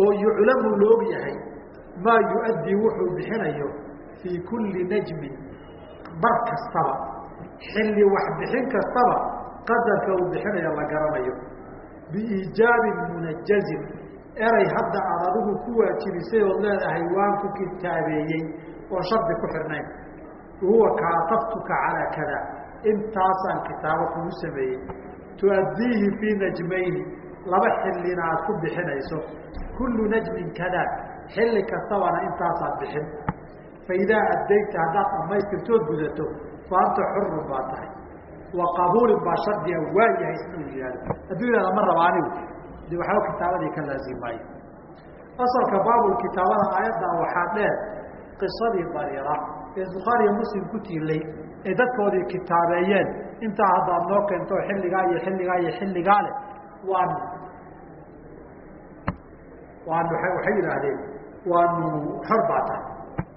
Oo yuclamu loog yahay maa yu-addii wuxuu bixinayo fii kulli najmin bar kastaba. Xilli wax bixin kastaba qadarka uu bixinayo la garanayo. Biiijaabin munajazin eray hadda aad adigu ku waajibisay ood leedahay waan ku kitaabeeyey oo shardi ku xidhnayn huwa kaatabtuka calaa kada intaasaan kitaabo kugu sameeyey. Tuaddiihi fii najmayni. Laba xillina aad ku bixinayso. Kullu najmin kada xilli kastabana intaasaad bixin. Fa idaa addayta haddaad dhamaystirtood gudato fa anta xurun baa tahay wa qabuulin baa shardiga waa yahay inuu yihahdo hadduu yihahda ma raba de waxba kitaabadii ka laazimaayo asalka baabulkitaabada aayaddaa waxaa dheer qisadii bariira ee bukhaariya muslim ku tiilay ee dadkoodii kitaabeeyeen. Intaa haddaad noo keento xilligaa iyo xilligaa iyo xilligaa leh waan waan waxay yidhaahdeen waanu xor baa tahay.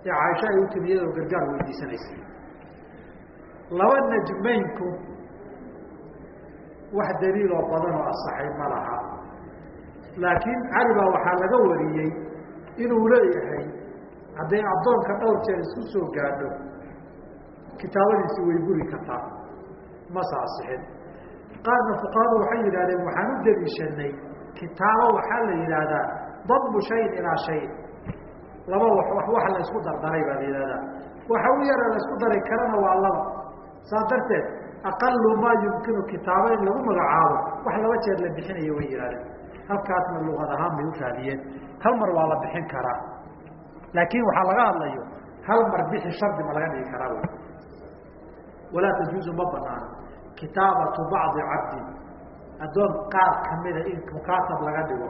Ee caaisha ay u timi iyadoo gargaar weydiisanaysa laba najmaynku wax daliiloo badan oo asaxay ma laha. Laakiin cali baa waxaa laga wariyey inuu leeyahay hadday addoonka dhowr jeer isku soo gaadho kitaabadiisi way buri kartaa. Ma saasixin. Qaarna fuqahadu waxay yidhahdeen waxaan u daliishanay kitaabo waxaa la yidhaahdaa dabmu shayin ilaa shayin laba wax la isku dardaray baa la yidhahdaa waxa u yara la isku dari karana waa laba. Saas darteed aqalu maa yumkinu kitaabo in lagu magacaabo wax laba jeer la bixinayo way yihahdeen halkaasna luqad ahaan bay u raadiyeen. Hal mar waa la bixin karaa. Laakiin waxaa laga hadlayo hal mar bixi shardi ma laga dhigi karaa walaa tajuuzu ma banaano kitaabatu bacdi cabdin. Addoon qaar kamida in mukaatab laga dhigo.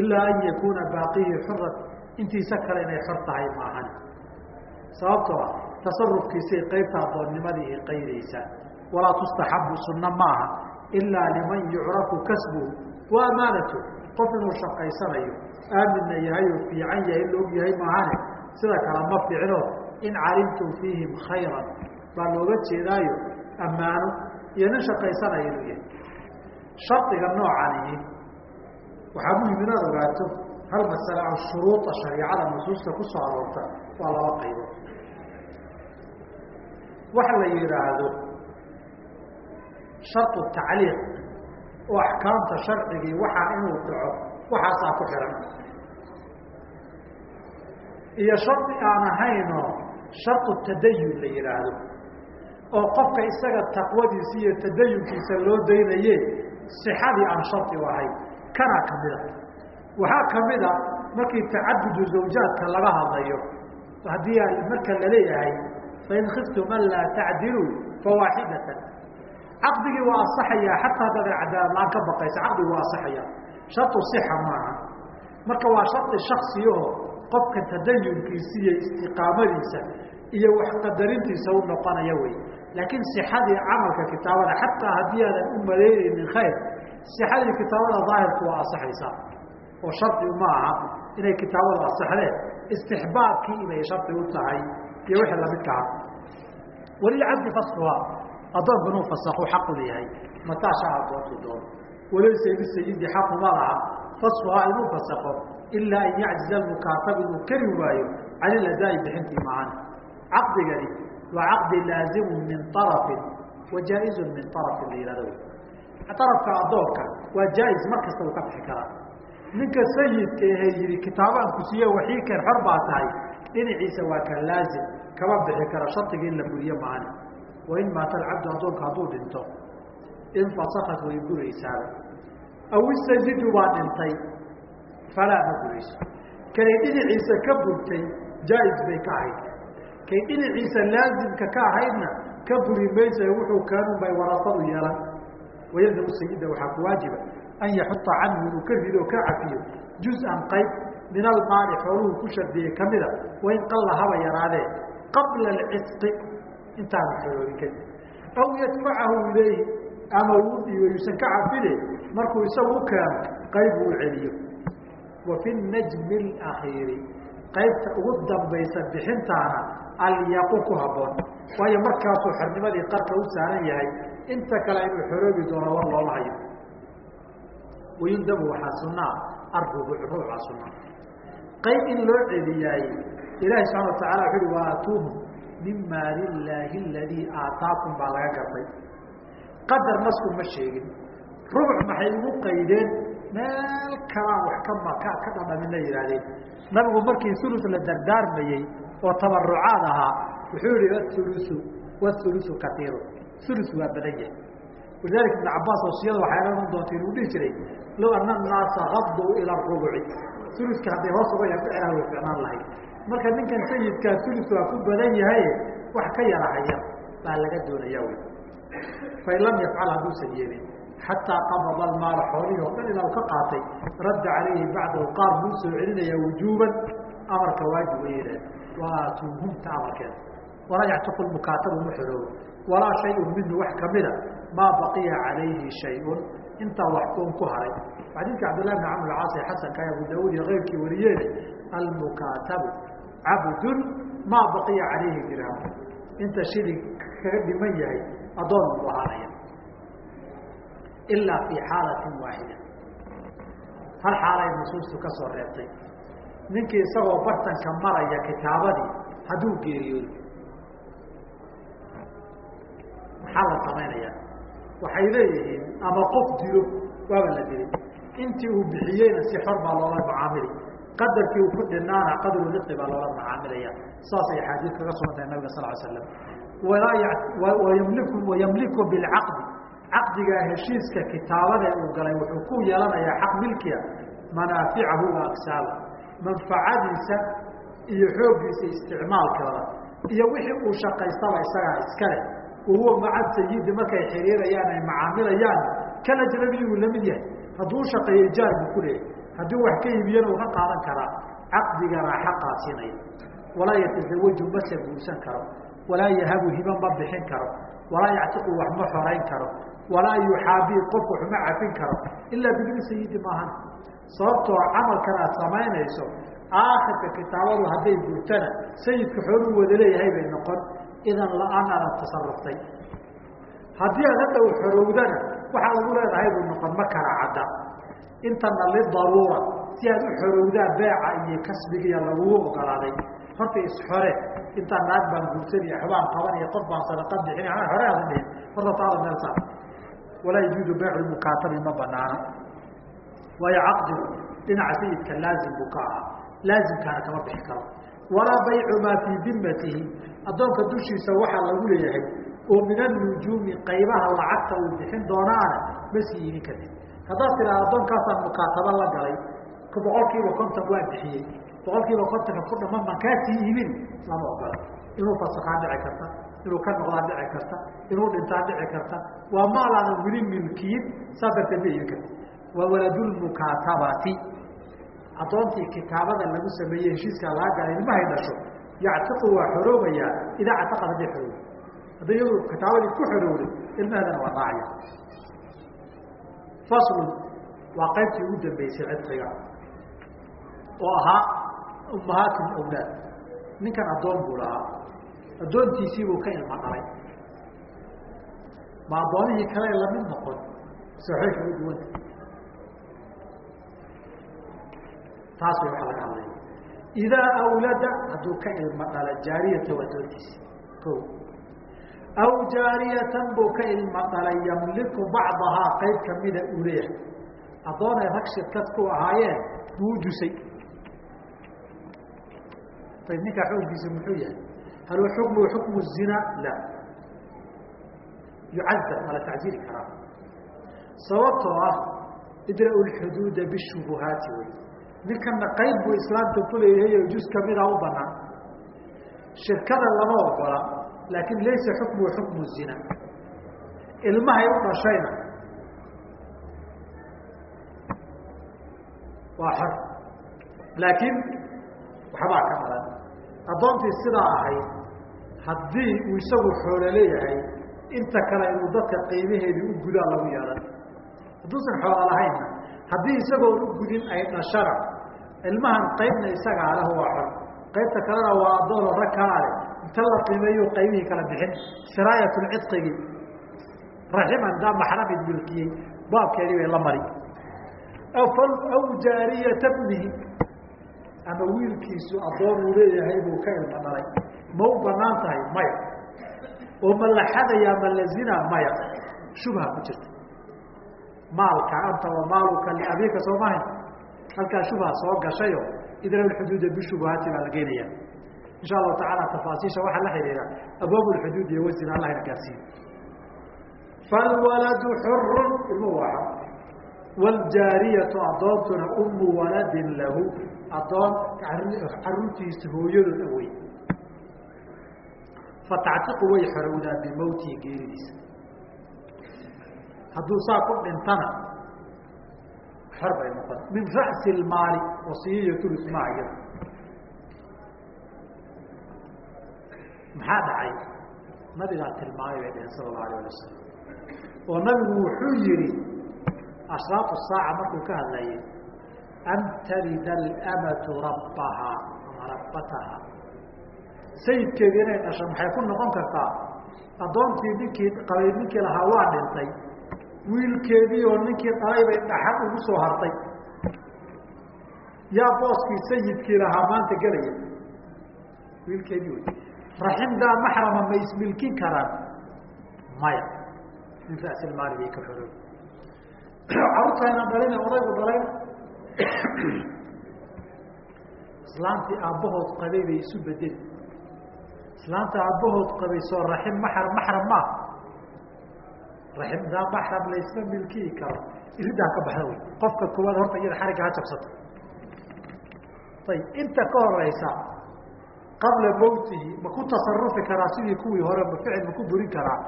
Ilaa an yakuuna baaqihi xuran intiisa kale inay xor tahay maahan sababtoo ah tasarufkiisay qaybta addoonnimadii ay qaydaysaa walaa tustaxabu sunna maaha ilaa liman yucrafu kasbuhu wa amaanatu qof inuu shaqaysanayo aaminna yahay oo fiican yahay la og yahay maahane sida kale ma fiicno in calimtum fiihim khayran. Baa looga jeedaayo ammaano iyo nin shaqaysanaya inuu yahay. Shardiga noocanihi waxaa muhiim inaad ogaato hal masale oo shuruuda shariicada nusuusta ku soo aroorta waa laba qaybood. Waxa la yidhaahdo shardu tacliiq oo axkaamta sharcigii waxaa inuu dhaco waxaasaa ku xihan iyo shardi aan ahaynoo shardu tadayun la yidhaahdo oo qofka isaga taqwadiisa iyo tadayunkiisa loo daynaye sixadii aan shardi u ahayn kanaa kamida. Waxaa kamida markii tacadudu zawjaadka laga hadlayo haddii marka la leeyahay fain kiftum an laa tacdiluu fawaaxidatan caqdigii waa asaxaya xataa hadaad cadaalad ka baqaysa caqdigi waa asaxaya shardu sixa maaha. Marka waa shardi shaksiyaho qofka tadayunkiisa iyo istiqaamadiisa iyo waxqadarintiisa u noqonaya wey. Laakiin sixadii camalka kitaabada xataa haddii aadan u maleynaynin khayr sixadii kitaabada daahirku waa asaxaysaa oo shardi ma aha inay kitaabadu asaxdeen istixbaabkii inay shardi u tahay. Iyo wixii lamidka ah. Walilcabdi fasluha addoonku inuu fasakhu xaqu leeyahay mataa shaa addoontu doono walaysa bisayidi xaqu ma laha fasluhaa inuu fasakho ilaa an yacjiza almukaatabu inuu keri waayo can iladaa'i bixintii macan caqdigani waa caqdi laazimu min arafin wa min arafin la yihahdo arafka addoonka waa jaa-is mar kasta uu ka bixi karaa. Ninka sayidka ahe yihi kitaabaanku siiye waxii keen xor baa tahay dhinaciisa waa ka laazim kama bixi kara shardiga la buriyo maani wain maata alcabdu addoonka hadduu dhinto infasakat way guraysaaba aw isajidu baa dhintay falaa ma gurayso. Kay dhinaciisa ka burtay jaa-is bay ka ahayd. Kay dhinaciisa laazimka ka ahaydna ka buri maysa wuxuu keenun bay warasadu yeelan. Wayalzamu sayida waxaa ku waajiba an yaxuta canhu inuu ka rido ka cafiyo. Juz-an qayb min almaali xooluhu ku shardiyey kamida wain qalla haba yaraadee qabla alcisqi intaana xoroobin kadib aw yadfacahu ilayhi ama uu dhiibo yuusan ka cafine markuu isagu keeno qayb uu celiyo. Wa fi najmi alakhiiri qaybta ugu dambaysa bixintaana alyaqu ku habboon. Waayo markaasuu xornimadii qarka u saaran yahay inta kale inuu xoroobi doono war looma wayundabu waxaa sunaa arrubuc sunaa qayb in loo celiyaay ilahi subxana wa tacala wuxu uhi waatuuhum min maali illaahi aladii aataakum baa laga gartay. Qadar nasku ma sheegin. Rubuc maxay ugu qaydeen? Meel kalaan wax ka ka dhadhamina yihaahdeen nabigu markii ulus la dardaarmayey oo tabarucaad ahaa wuxuu yihi aulusu wاulusu kaiiru ulus waa badan yahay. Walidalika ibn cabaas wasiyada waxay la iman doonta inuu dhihi jiray low ana naasa haduu ila rubuci uluska hadday hoos uga yarficlaan way ficnaan lahayd marka ninkan sayidkaa ulus waa ku badan yahay wax ka yarahaya baa laga doonaya wy fain lam yafcal hadduusan yeelin xataa qabada almaala xoolihii o dhan ilaa u ka qaatay radda calayhi bacdahu qaar buu soo celinaya wujuuban amarka waajib yidhaheen waatuuhumta amarkeeda. Walaa yactiqu mukaatabu ma xoroobo. Walaa shayun minhu wax kamida maa baqiya calayhi shayun. Intaa wax uun ku haray. Xadiidka cabdillahi bn camr caas xasanka abu daauud iyo keyrkii wariyeene almukaatabu cabdun maa baqiya calayhi dirham inta shili kaga dhiman yahay adoon u ahaanaya ilaa fii xaalatin waaxida hal xaalay nusuustu ka soo reebtay. Ninkii isagoo bartanka maraya kitaabadii hadduu geeriyoodo maxaa la samaynaya waxay leeyihiin ama qof dilo waaba la dilay intii uu bixiyeyna si xor baa loola macaamili qadarkii uu ku dhinaana qadru riqi baa loola macaamilaya. Saasay axaadiis kaga sugan tahay nabiga sal slam wayamliku bilcaqdi. Caqdigaa heshiiska kitaabada uu galay wuxuu ku yeelanayaa xaq milkiga manaaficahu wa agsaaba manfacadiisa iyo xooggiisa isticmaalkooda. Iyo wixii uu shaqaystaba isagaa iskale wahuwa maca sayidi markay xiriirayaan ay macaamilayaan ajnabiyi uu la mid yahay. Hadduu shaqeeyo jaar buu ku leeyahy haddii wax ka iibiyana uu ka qaadan karaa caqdigana xaqaa siinaya walaa yatasawaju mase guursan karo. Walaa yahabu hiba ma bixin karo. Walaa yactiqu wax ma xorayn karo. Walaa yuxaabii qof wax ma cafin karo. Ilaa biduni sayidi maahan. Sababtoo camalkan aad samaynayso aakhirka kitaabadu hadday gurtana sayidka xooluu wada leeyahay bay noqon. Idan la'aan aada tasaruftay haddii aad hadda u xorowdana waxaa lagu leedahay buu noqon ma kala cadda intana lidaruura si aad u xorowdaa beeca iyo kasbigiiya lagugu ogolaaday horta isxore intaa naag baan guursan iyo waxbaan qaban iyo qof baan sadaqa bixin hore aadan dhihin horta taada meel saar walaa yajuuzu baycu mukaatabi ma banaana. Waayo caqdigu dhinaca sayidka laazim buu ka ahaa. Laazimkaana kama bixi karo. Walaa baycu maa fii dimatihi addoonka dushiisa waxaa lagu leeyahay oo min anujuumi qaybaha lacagta uu bixin doonaana ma sii iibin kartid haddaad tidhahda addoonkaasaan mukaataba la galay. Boqol kiiba konton waa bixiyey. Boqol kiiba kontonka ku kaa sii iibin lama ogola. Inuu fasakaa dhici karta. Inuu ka noqdaa dhici karta. Inuu dhintaa dhici karta. Waa maalaadan weli milkiyin saas darteed ma iibin kartid waa waladulmukaatabati addoontii kitaabada lagu sameeyey heshiiskaa laga galay ilmahay dhasho. Yactiqu waa xoroobayaa. Idaa cataqad hadday xorowda hadday iyadu kitaabadii ku xorowday ilmaheedana waa raacaya faslun waa qaybtii ugu dambeysay cidqiga oo ahaa ummahaati awlaad ninkan addoon buu lahaa addoontiisii buu ka ilma dhalay ma addoonihii kale la mid noqon se waxbay kaga duwanta taas waxaa laga hadlaya idaa awlada hadduu ka ilma dhala jaariyata waa addoontiisi ko aw jaariyatan buu ka ilma dhalay yamliku bacdahaa qayb kamida uu leeyahay addoonay rag shirkad ku ahaayeen buu dusay ayb ninkaa xukunkiisa muxuu yahay hal xukmu xukmu zina la yucazab waa la tacziiri karaa sababtoo ah idra-u lxuduuda bishubuhaati wey ninkana qayb buu islaamta ku leeyahay oo juz kamida u banaan shirkada lama ogola laakin laysa xukmuhu xukmu zina. Ilmahay u dhashayna. Waa xor. Laakiin waxbaa ka dhalan addoontii sidaa ahayd haddii uu isagu xoolo leeyahay inta kale inuu dadka qiimaheedii u gudaa lagu yeelan. Hadduusan xoolo lahaynna haddii isagoon u gudin ay dhashana ilmahan qaybna isagaa leh waa xor. Qaybta kalena waa addoonoo rag kalaa leh inta la qiimeeyo qaybihii kala bixin siraayatulcidqigi raximan daa maxramid milkiyey baabkeedii bay la mari. Aw jaariyata bnihi ama wiilkiisu addoon uu leeyahay buu ka ilma dhalay ma u bannaan tahay? Maya. Oo ma la xadayaa ma la zinaa? Maya. Shubha ku jirta. Maalka anta wa maaluka liabiika soo mahay. Halkaa shubha soo gashayo idra xuduuda bishubuhaati baa la geenaya insha allahu tacaala tafaasiisha waxaa la xidhiira abwaab lxuduud iyo allah ina gaarsiiyo falwaladu xurun ilmu waa wljaariyatu addoontuna umu waladin lahu. Addoon caruurtiisa hooyadooda wey fatactiqu way xorowdaa bimowtihi geeridiisa. Hadduu saa ku dhintana xor bay noqon. Min ra'si lmaali wasiyiyo tulus maa iyada maxaa dhacay? Nabigaa tilmaamay bay dheheen sala allahu alayh ala wasalam oo nabigu wuxuu yihi ashraatu saaca markuu ka hadlayay an talida alamatu rabbahaa ama rabbataha sayidkeedii inay dhasho maxay ku noqon kartaa? Addoontii ninkii qabay ninkii lahaa waa dhintay. Wiilkeedii oo ninkii dhalay bay dhaxal ugu soo hartay. Yaa booskii sayidkii lahaa maanta gelaya wiilkeedii wey raxim daa maxrama ma ismilkin karaan maya min rasilmaali bay ka xoroobi carruurtayna dhalina odaygu dhalayna islaantii aabbahood qabay bay isu bedeli islaanta aabbahood qabay soo raxim maxram maxram maa raxim daa maxram laysma milkiyi karo iridaa ka baxda wey qofka koowaad horta iyada xarigga ha jabsato ayib inta ka horeysa qabla mawtihi ma ku tasarufi karaa sidii kuwii hore ma ficil ma ku burin karaa.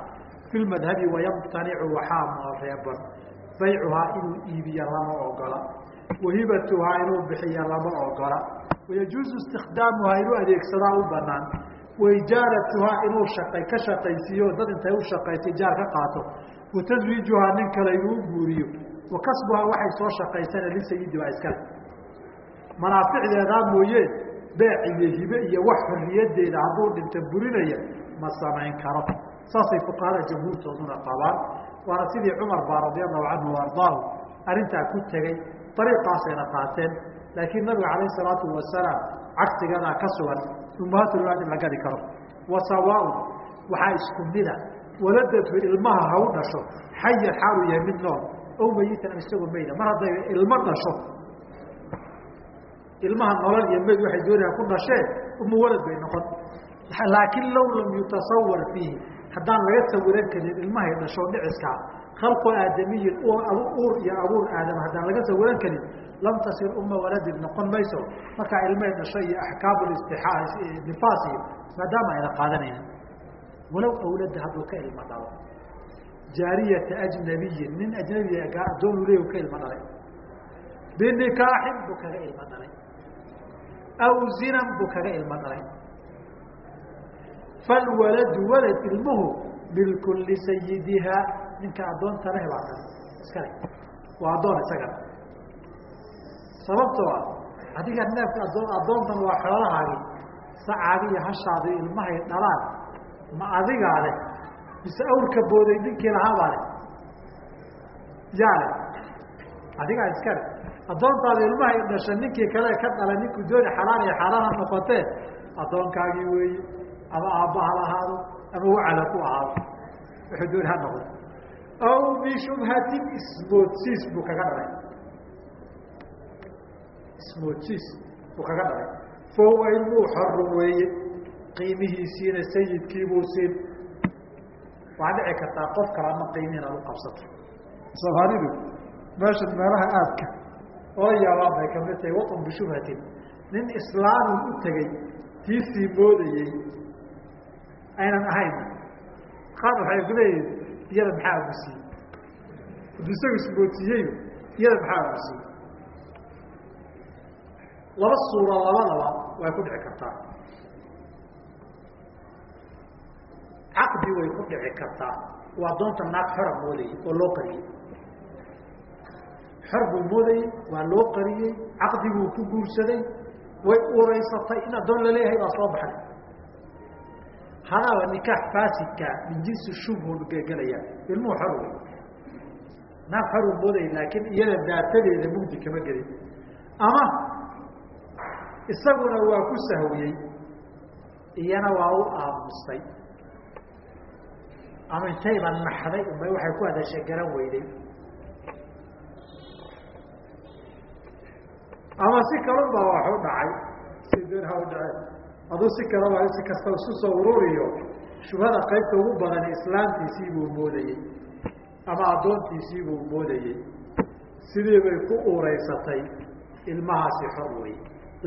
Fi lmadhabi wayamtanicu waxaa reeban. Baycuhaa inuu iibiyo lama ogola. Wahibatuhaa inuu bixiyo lama ogola. Wayajuuzu istikdaamuhaa inuu adeegsadaa u banaan. Waijaaratuhaa inuu shaqay ka shaqaysiiyo dad intay u shaqaysa ijaar ka qaato. Wataswiijuhaa nin kale inuu guuriyo. Wa kasbuhaa waxay soo shaqaysana lisayidi waa iskale manaaficdeedaa mooye beec iyo hibe iyo wax xorriyadeeda hadduu dhinta burinaya ma samayn karo. Saasay fuqahada jamhuurtooduna qabaan. Waana sidii cumar baa radia allahu canhu ardaahu arrintaa ku tegey ariiqaasayna qaateen. Laakiin nabiga calayh salaatu wasalaam cagsigadaa ka sugan ummahaatulwaad in la gadi karo. Wa sawaaun waxaa isku mida waladatu ilmaha ha u dhasho xayan xaaluu yahay mid nool ow mayitan isagoo mayda mar hadday ilmo dhasho ilmaha nolol iyo mayd waxay doonayaan ku dhasheen uma walad bay noqon. Laakiin law lam yutasawar fiihi haddaan laga sawiran karin ilmahay dhasho dhiciskaa khalqu aadamiyin uur iyo abuur aadam haddaan laga sawiran karin lam tasir uma waladin noqon mayso. Markaa ilmahay dhasho iyo axkaamu nifaas iyo maadaama ayna qaadanaynin walow awlada hadduu ka ilmo dhalo. Jaariyata ajnabiyin nin ajnabiya adoonu le ka ilmo dhalay. Binikaaxin buu kaga ilmo dhalay aw zinan buu kaga ilmo dhalay falwaladu walad ilmuhu milkun lisayidihaa ninka addoonta leh baa kale iskale waa addoon isagana sababtoo ah adiga neefka addoon addoontan waa xoolahaagi sacaagi iyo hashaadi ilmahay dhalaan ma adigaa leh mise awrka booday ninkii lahaabaa leh yaa leh adigaa iska leh addoontaada ilmahay dhasha ninkii kale ka dhalay ninkuu dooni xalaal iyo xaaraan ha noqotee addoonkaagii weeye ama aabba ha lahaado ama wacala ku ahaado. Wuxuu dooni ha noqdo aw bishubhatin ismoodsiis buu kaga dhalay. Ismoodsiis buu kaga dhalay. Fahuwa ilmuu xorun weeye. Qiimihiisiina sayidkiibuu siin. Waxaa dhici kartaa qof kale ama qiimi inaad u qabsato. Soomaalidu meeshan meelaha aadka oo yaabaan bay ka mid tahay waطn bishubhatin nin islaamu u tegey tiisii moodayey aynan ahayn. Qaar waxay ku leeyihiin iyada maxaa agusiiyey hadduu isagu ismoodsiiyey iyada maxaa agusiiyey laba suura labadaba way ku dhici kartaa. Caqdi way ku dhici kartaa. Waa doonta naag xora moodayey oo loo qariyey xor buu moodayey waa loo qariyey caqdi buu ku guursaday way uuraysatay in addoon la leeyahay baa soo baxay. Hadaaba nikaax faasidka min jinsi shubhu gelaya ilmuhu xor wey naag xoruu moodayay laakiin iyada daatadeeda mugdi kama gelin. Ama isaguna waa ku sahwiyey iyana waa u aamustay. Ama intayba naxday uma waxay ku hadasha garan weyday ama si kalun baa wax u dhacay. Si doon ha u dhaceen aduu si kalaba si kasta isu soo ururiyo. Shubhada qaybta ugu badan islaamtiisii buu moodayey ama addoontiisii buu moodayey sidii bay ku uuraysatay ilmahaasi xor wey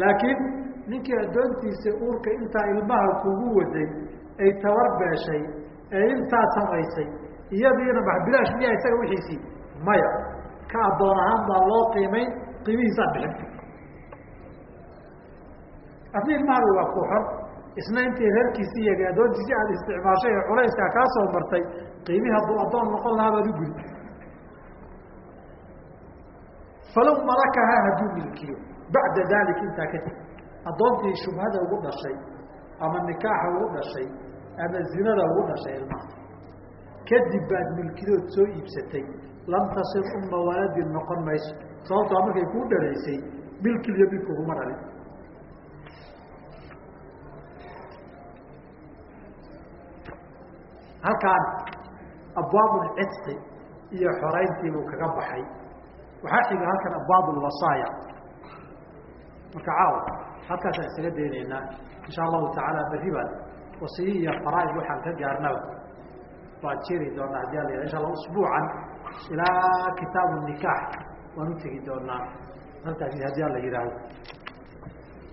laakiin ninkii addoontiisa uurka intaa ilmaha kugu waday ay tabar beeshay ee intaa samaysay iyadiina bilaash miyaa isaga wixiisii maya ka addoon ahaan baa loo qiimayn qiimihiisaa bixin adni ilmahada waa ku xor. Isna intii reerkiisii iyo addoontiisii aada isticmaashay ee culayskaa kaa soo martay qiimihii hadduu addoon noqon lahaa baad u gudi. Falow malakahaa hadduu milkiyo bacda dalik intaa kadib addoontii shubhada ugu dhashay ama nikaaxa ugu dhashay ama zinada ugu dhashay ilmaha. Kadib baad milkidood soo iibsatay lam tasir uma waladin noqon mayso. Sababtaa markay kuu dhalaysay milkiliyo mid kuguma dhalin halkaan abwaabulcidqi iyo xorayntiibuu kaga baxay. Waxaa xiga halkan abwaab marka caawa halkaasaan isaga daynaynaa insha allahu tacaala berri baan wasiyi iyo faraaid waxaan ka gaarnaba waan jeri doonaa haddii ala insha alla usbuucan ilaa kitaabu nikaax. Waan tegi doonaa. Halkaasi haddii ala yidhaahdo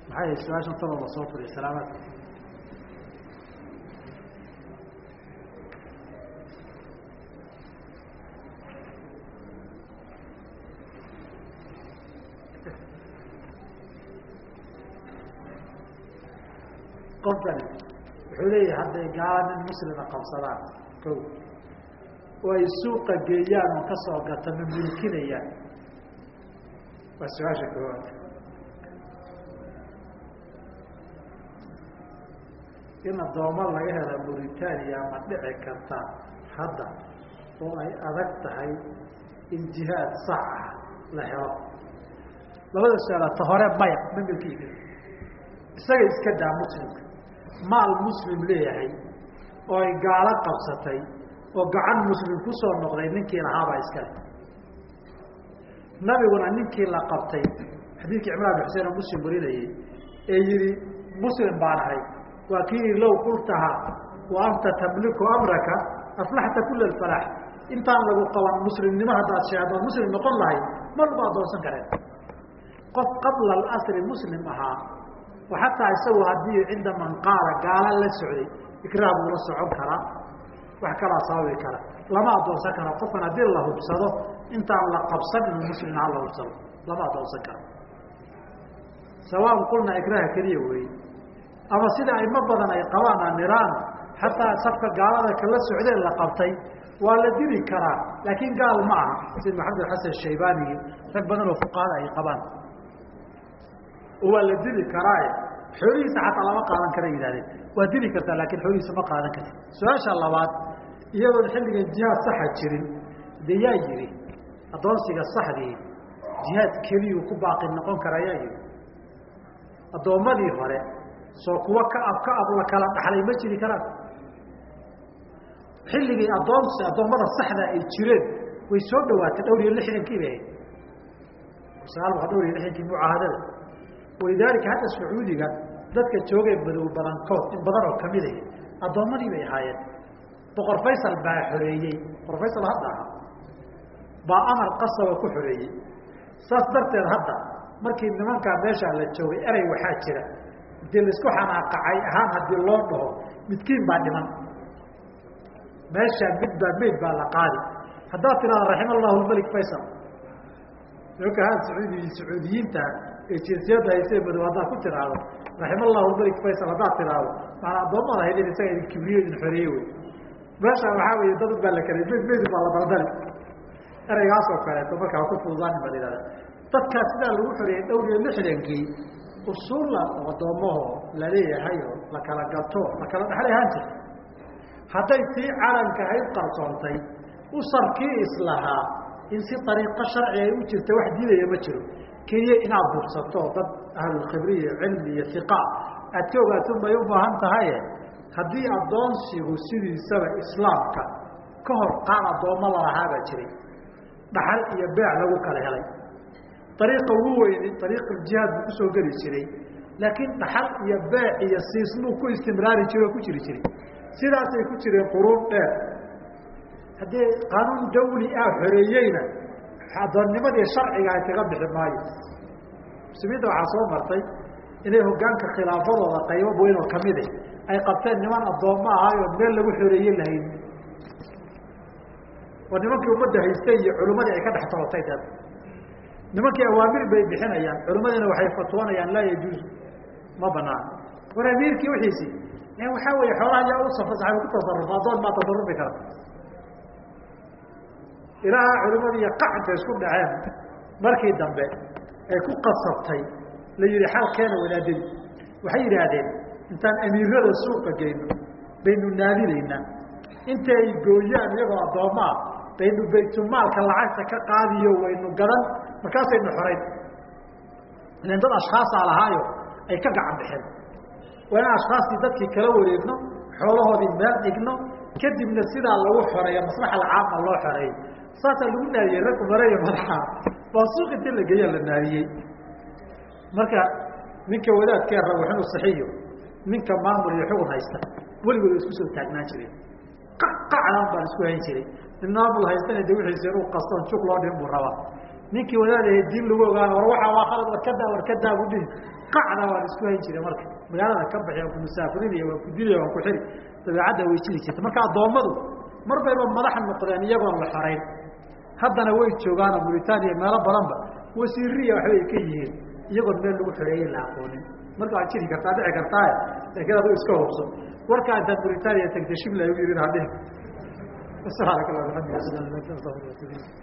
maxay su'aashan talo la soo turiy salaamaad qofkani wuxuu leeyahay hadday gaala nin muslima qabsadaan ko oo ay suuqa geeyaan oo ka soo gata ma mulkinayaan waa su'aasha koowaad. In addooma laga hela mauritania ma dhici karta hadda oo ay adag tahay in jihaad sax ah la helo? Labada su'aalaad ta hore maya ma milkiika isaga iska daa muslimka maal muslim leeyahay oo ay gaalo qabsatay oo gacan muslim ku soo noqday ninkii lahaabaa iskale nabiguna ninkii la qabtay xadiidkii cimraan bin xuseen oo muslim warinayey ee yihi muslim baan ahay. Waa kii yihi low qultaha wa anta tamliku amraka aflaxta kula alfalaax intaan lagu qaban muslimnimo haddaad sheegdo muslim noqon lahay marba adoonsan kareen. Qof qabla alasri muslim ahaa xataa isagu haddii cinda man qaala gaala la socday ikraah buu la socon karaa wax kalaa sababi kara. Lama adoonsan karo qofkan haddii la hubsado intaan la qabsan inuu muslim ahaa la hubsado. Lama adoonsan karo. Sawaan qulnaa ikraaha keliya weeye. Ama sida aimo badan ay qabaan aan niraan xataa safka gaalada kala socdeen la qabtay waa la dili karaa. Laakiin gaal ma aha. Sida maxamed xasan shaybaanigi rag badan oo fuqahada ay qabaan oo waa la dili karaaye. Xoolihiisa xataa lama qaadan kara yihahdeen waa dili kartaa laakiin xoolihiisa ma qaadan karti su'aasha labaad iyadoon xilligan jihaad saxa jirin de yaa yihi addoonsiga saxdii jihaad keliyuu ku baaqi noqon kara yaa yihi addoommadii hore soo kuwa ka ab ka ab la kala dhaxlay ma jiri karaan. Xilligii addoonsi addoommada saxda ay jireen way soo dhawaatay dhowr iyo lixdankii bay ahayd dhowr iyo lixdankii mucaahadada walidaalika hadda sacuudiga dadka joogay madow badankood in badan oo ka mid ah addoommadii bay ahaayeen. Boqor faysal baa xoreeyey boqor faysal hadda ahaa baa amar qasaba ku xoreeyey. Saas darteed hadda markii nimankaa meeshaa la joogay erey waxaa jira. Hadii la isku xanaaqacay ahaan haddii loo dhaho midkiin baa dhiman. Meeshaa mid baa meyd baa la qaadi. Haddaad tidhahdo raxima allahu lmalik faysal sacuudiyiinta jinsiyadda haysee madow haddaad ku tidhaahdo raxima allahu lmalik faysal haddaad tidhaahdo maana addoommada haydin isaga idin kibriyo idin xoreeye wey meesha waxaa weeye dad baa la kala meyd meyd baa la daldali ereygaas oo kaleeto markaa ku fududaan baa ihahda dadkaa sidaa lagu xoreeyey dhowr iyo lixdankii usulla oo addoomaho la leeyahay oo la kala gato la kala dhexlay ahaan jirta hadday tii calanka ahayd qarsoontay usarkii islahaa in si ariiqo sharci ay u jirta wax diidaya ma jiro keliya inaad hubsato dad ahlulkhibri iyo cilmi iyo iqa aad ka ogaato bay u baahan tahaye. Haddii addoonsigu sidiisaba islaamka ka hor qaar addoommo lalahaabaa jiray. Dhaxal iyo beec lagu kala helay. Ariiqa ugu weyni ariiquljihaad buu ku soo geli jiray. Laakiin dhaxal iyo beec iyo siismuu ku istimraari jire oo ku jiri jiray. Sidaasay ku jireen quruun dheer. Haddii qaanuun dawli ah xoreeyeyna addoonnimadii sharciga ay kaga bixi maayo. Muslimiinta waxaa soo martay inay hogaanka khilaafadooda qaybo weyn oo kamide ay qabteen niman addoommo ahaayoo meel lagu xoreeye lahayn oo nimankii ummadda haystay iyo culimmadii ay ka dhex tabatay dad. Nimankii awaamir bay bixinayaan culimmadiina waxay fatwoonayaan laa yajuuzu ma banaan. War amiirkii wixiisi waxaa weeye xoolaha yaa u safasaxay ku tasarrufa addoon maa tasarufi kara ilaaha culimmadi iyo qacda isku dhaceen markii dambe ay ku qasabtay la yihi xalkeena wadaadadi waxay yidhaahdeen intaan amiirada suuqa geyno baynu naadinaynaa inta ay gooyaan iyagoo addoommo ah baynu baytulmaalka lacagta ka qaadiyo waynu gadan markaasaynu xorayn. Ilan dad ashkhaasaa lahaayo ay ka gacan bixeen waa in ashkaastii dadkii kala wareegno xoolahoodii meel dhigno kadibna sidaa lagu xoreeyo maslaxa alcaama loo xoreeyey saasaa lagu naadiyey raggu mareeyo madaxa. Baa suuq inta la geeyaa la naadiyey marka ninka wadaadkee rabo inuu saxiyo ninka maamul iyo xugun haysta. Weligood isku soo taagnaan jireen qacdan baan isku hayn jiray. Nin maamul haystana de wixiisa inuu qastoon juk loo dhin buu rabaa. Ninkii wadaad ahe diin lagu ogaana war waxaa waa khalad warkadaa warkadaa bu dhihi. Qacda waan isku hayn jiray marka. Magaalada ka baxi waan ku musaafirinaya waan ku dilaya waan ku xiri. Dabeecadda way jiri jirta. Marka addoommadu mar bayba madaxa noqdeen iyagoon la xorayn haddana way joogaanoo muritaaniya meelo badanba wasiiriya waxbay ka yihiin iyagoon meel lagu xoreeyey la aqoonin. Marka waad jiri kartaa dhici kartaaye laakiin adu iska hubso. Warkaa intaad muritaaniya tagta shibla u yihiin hadhihin subxaanaka allah alxamdu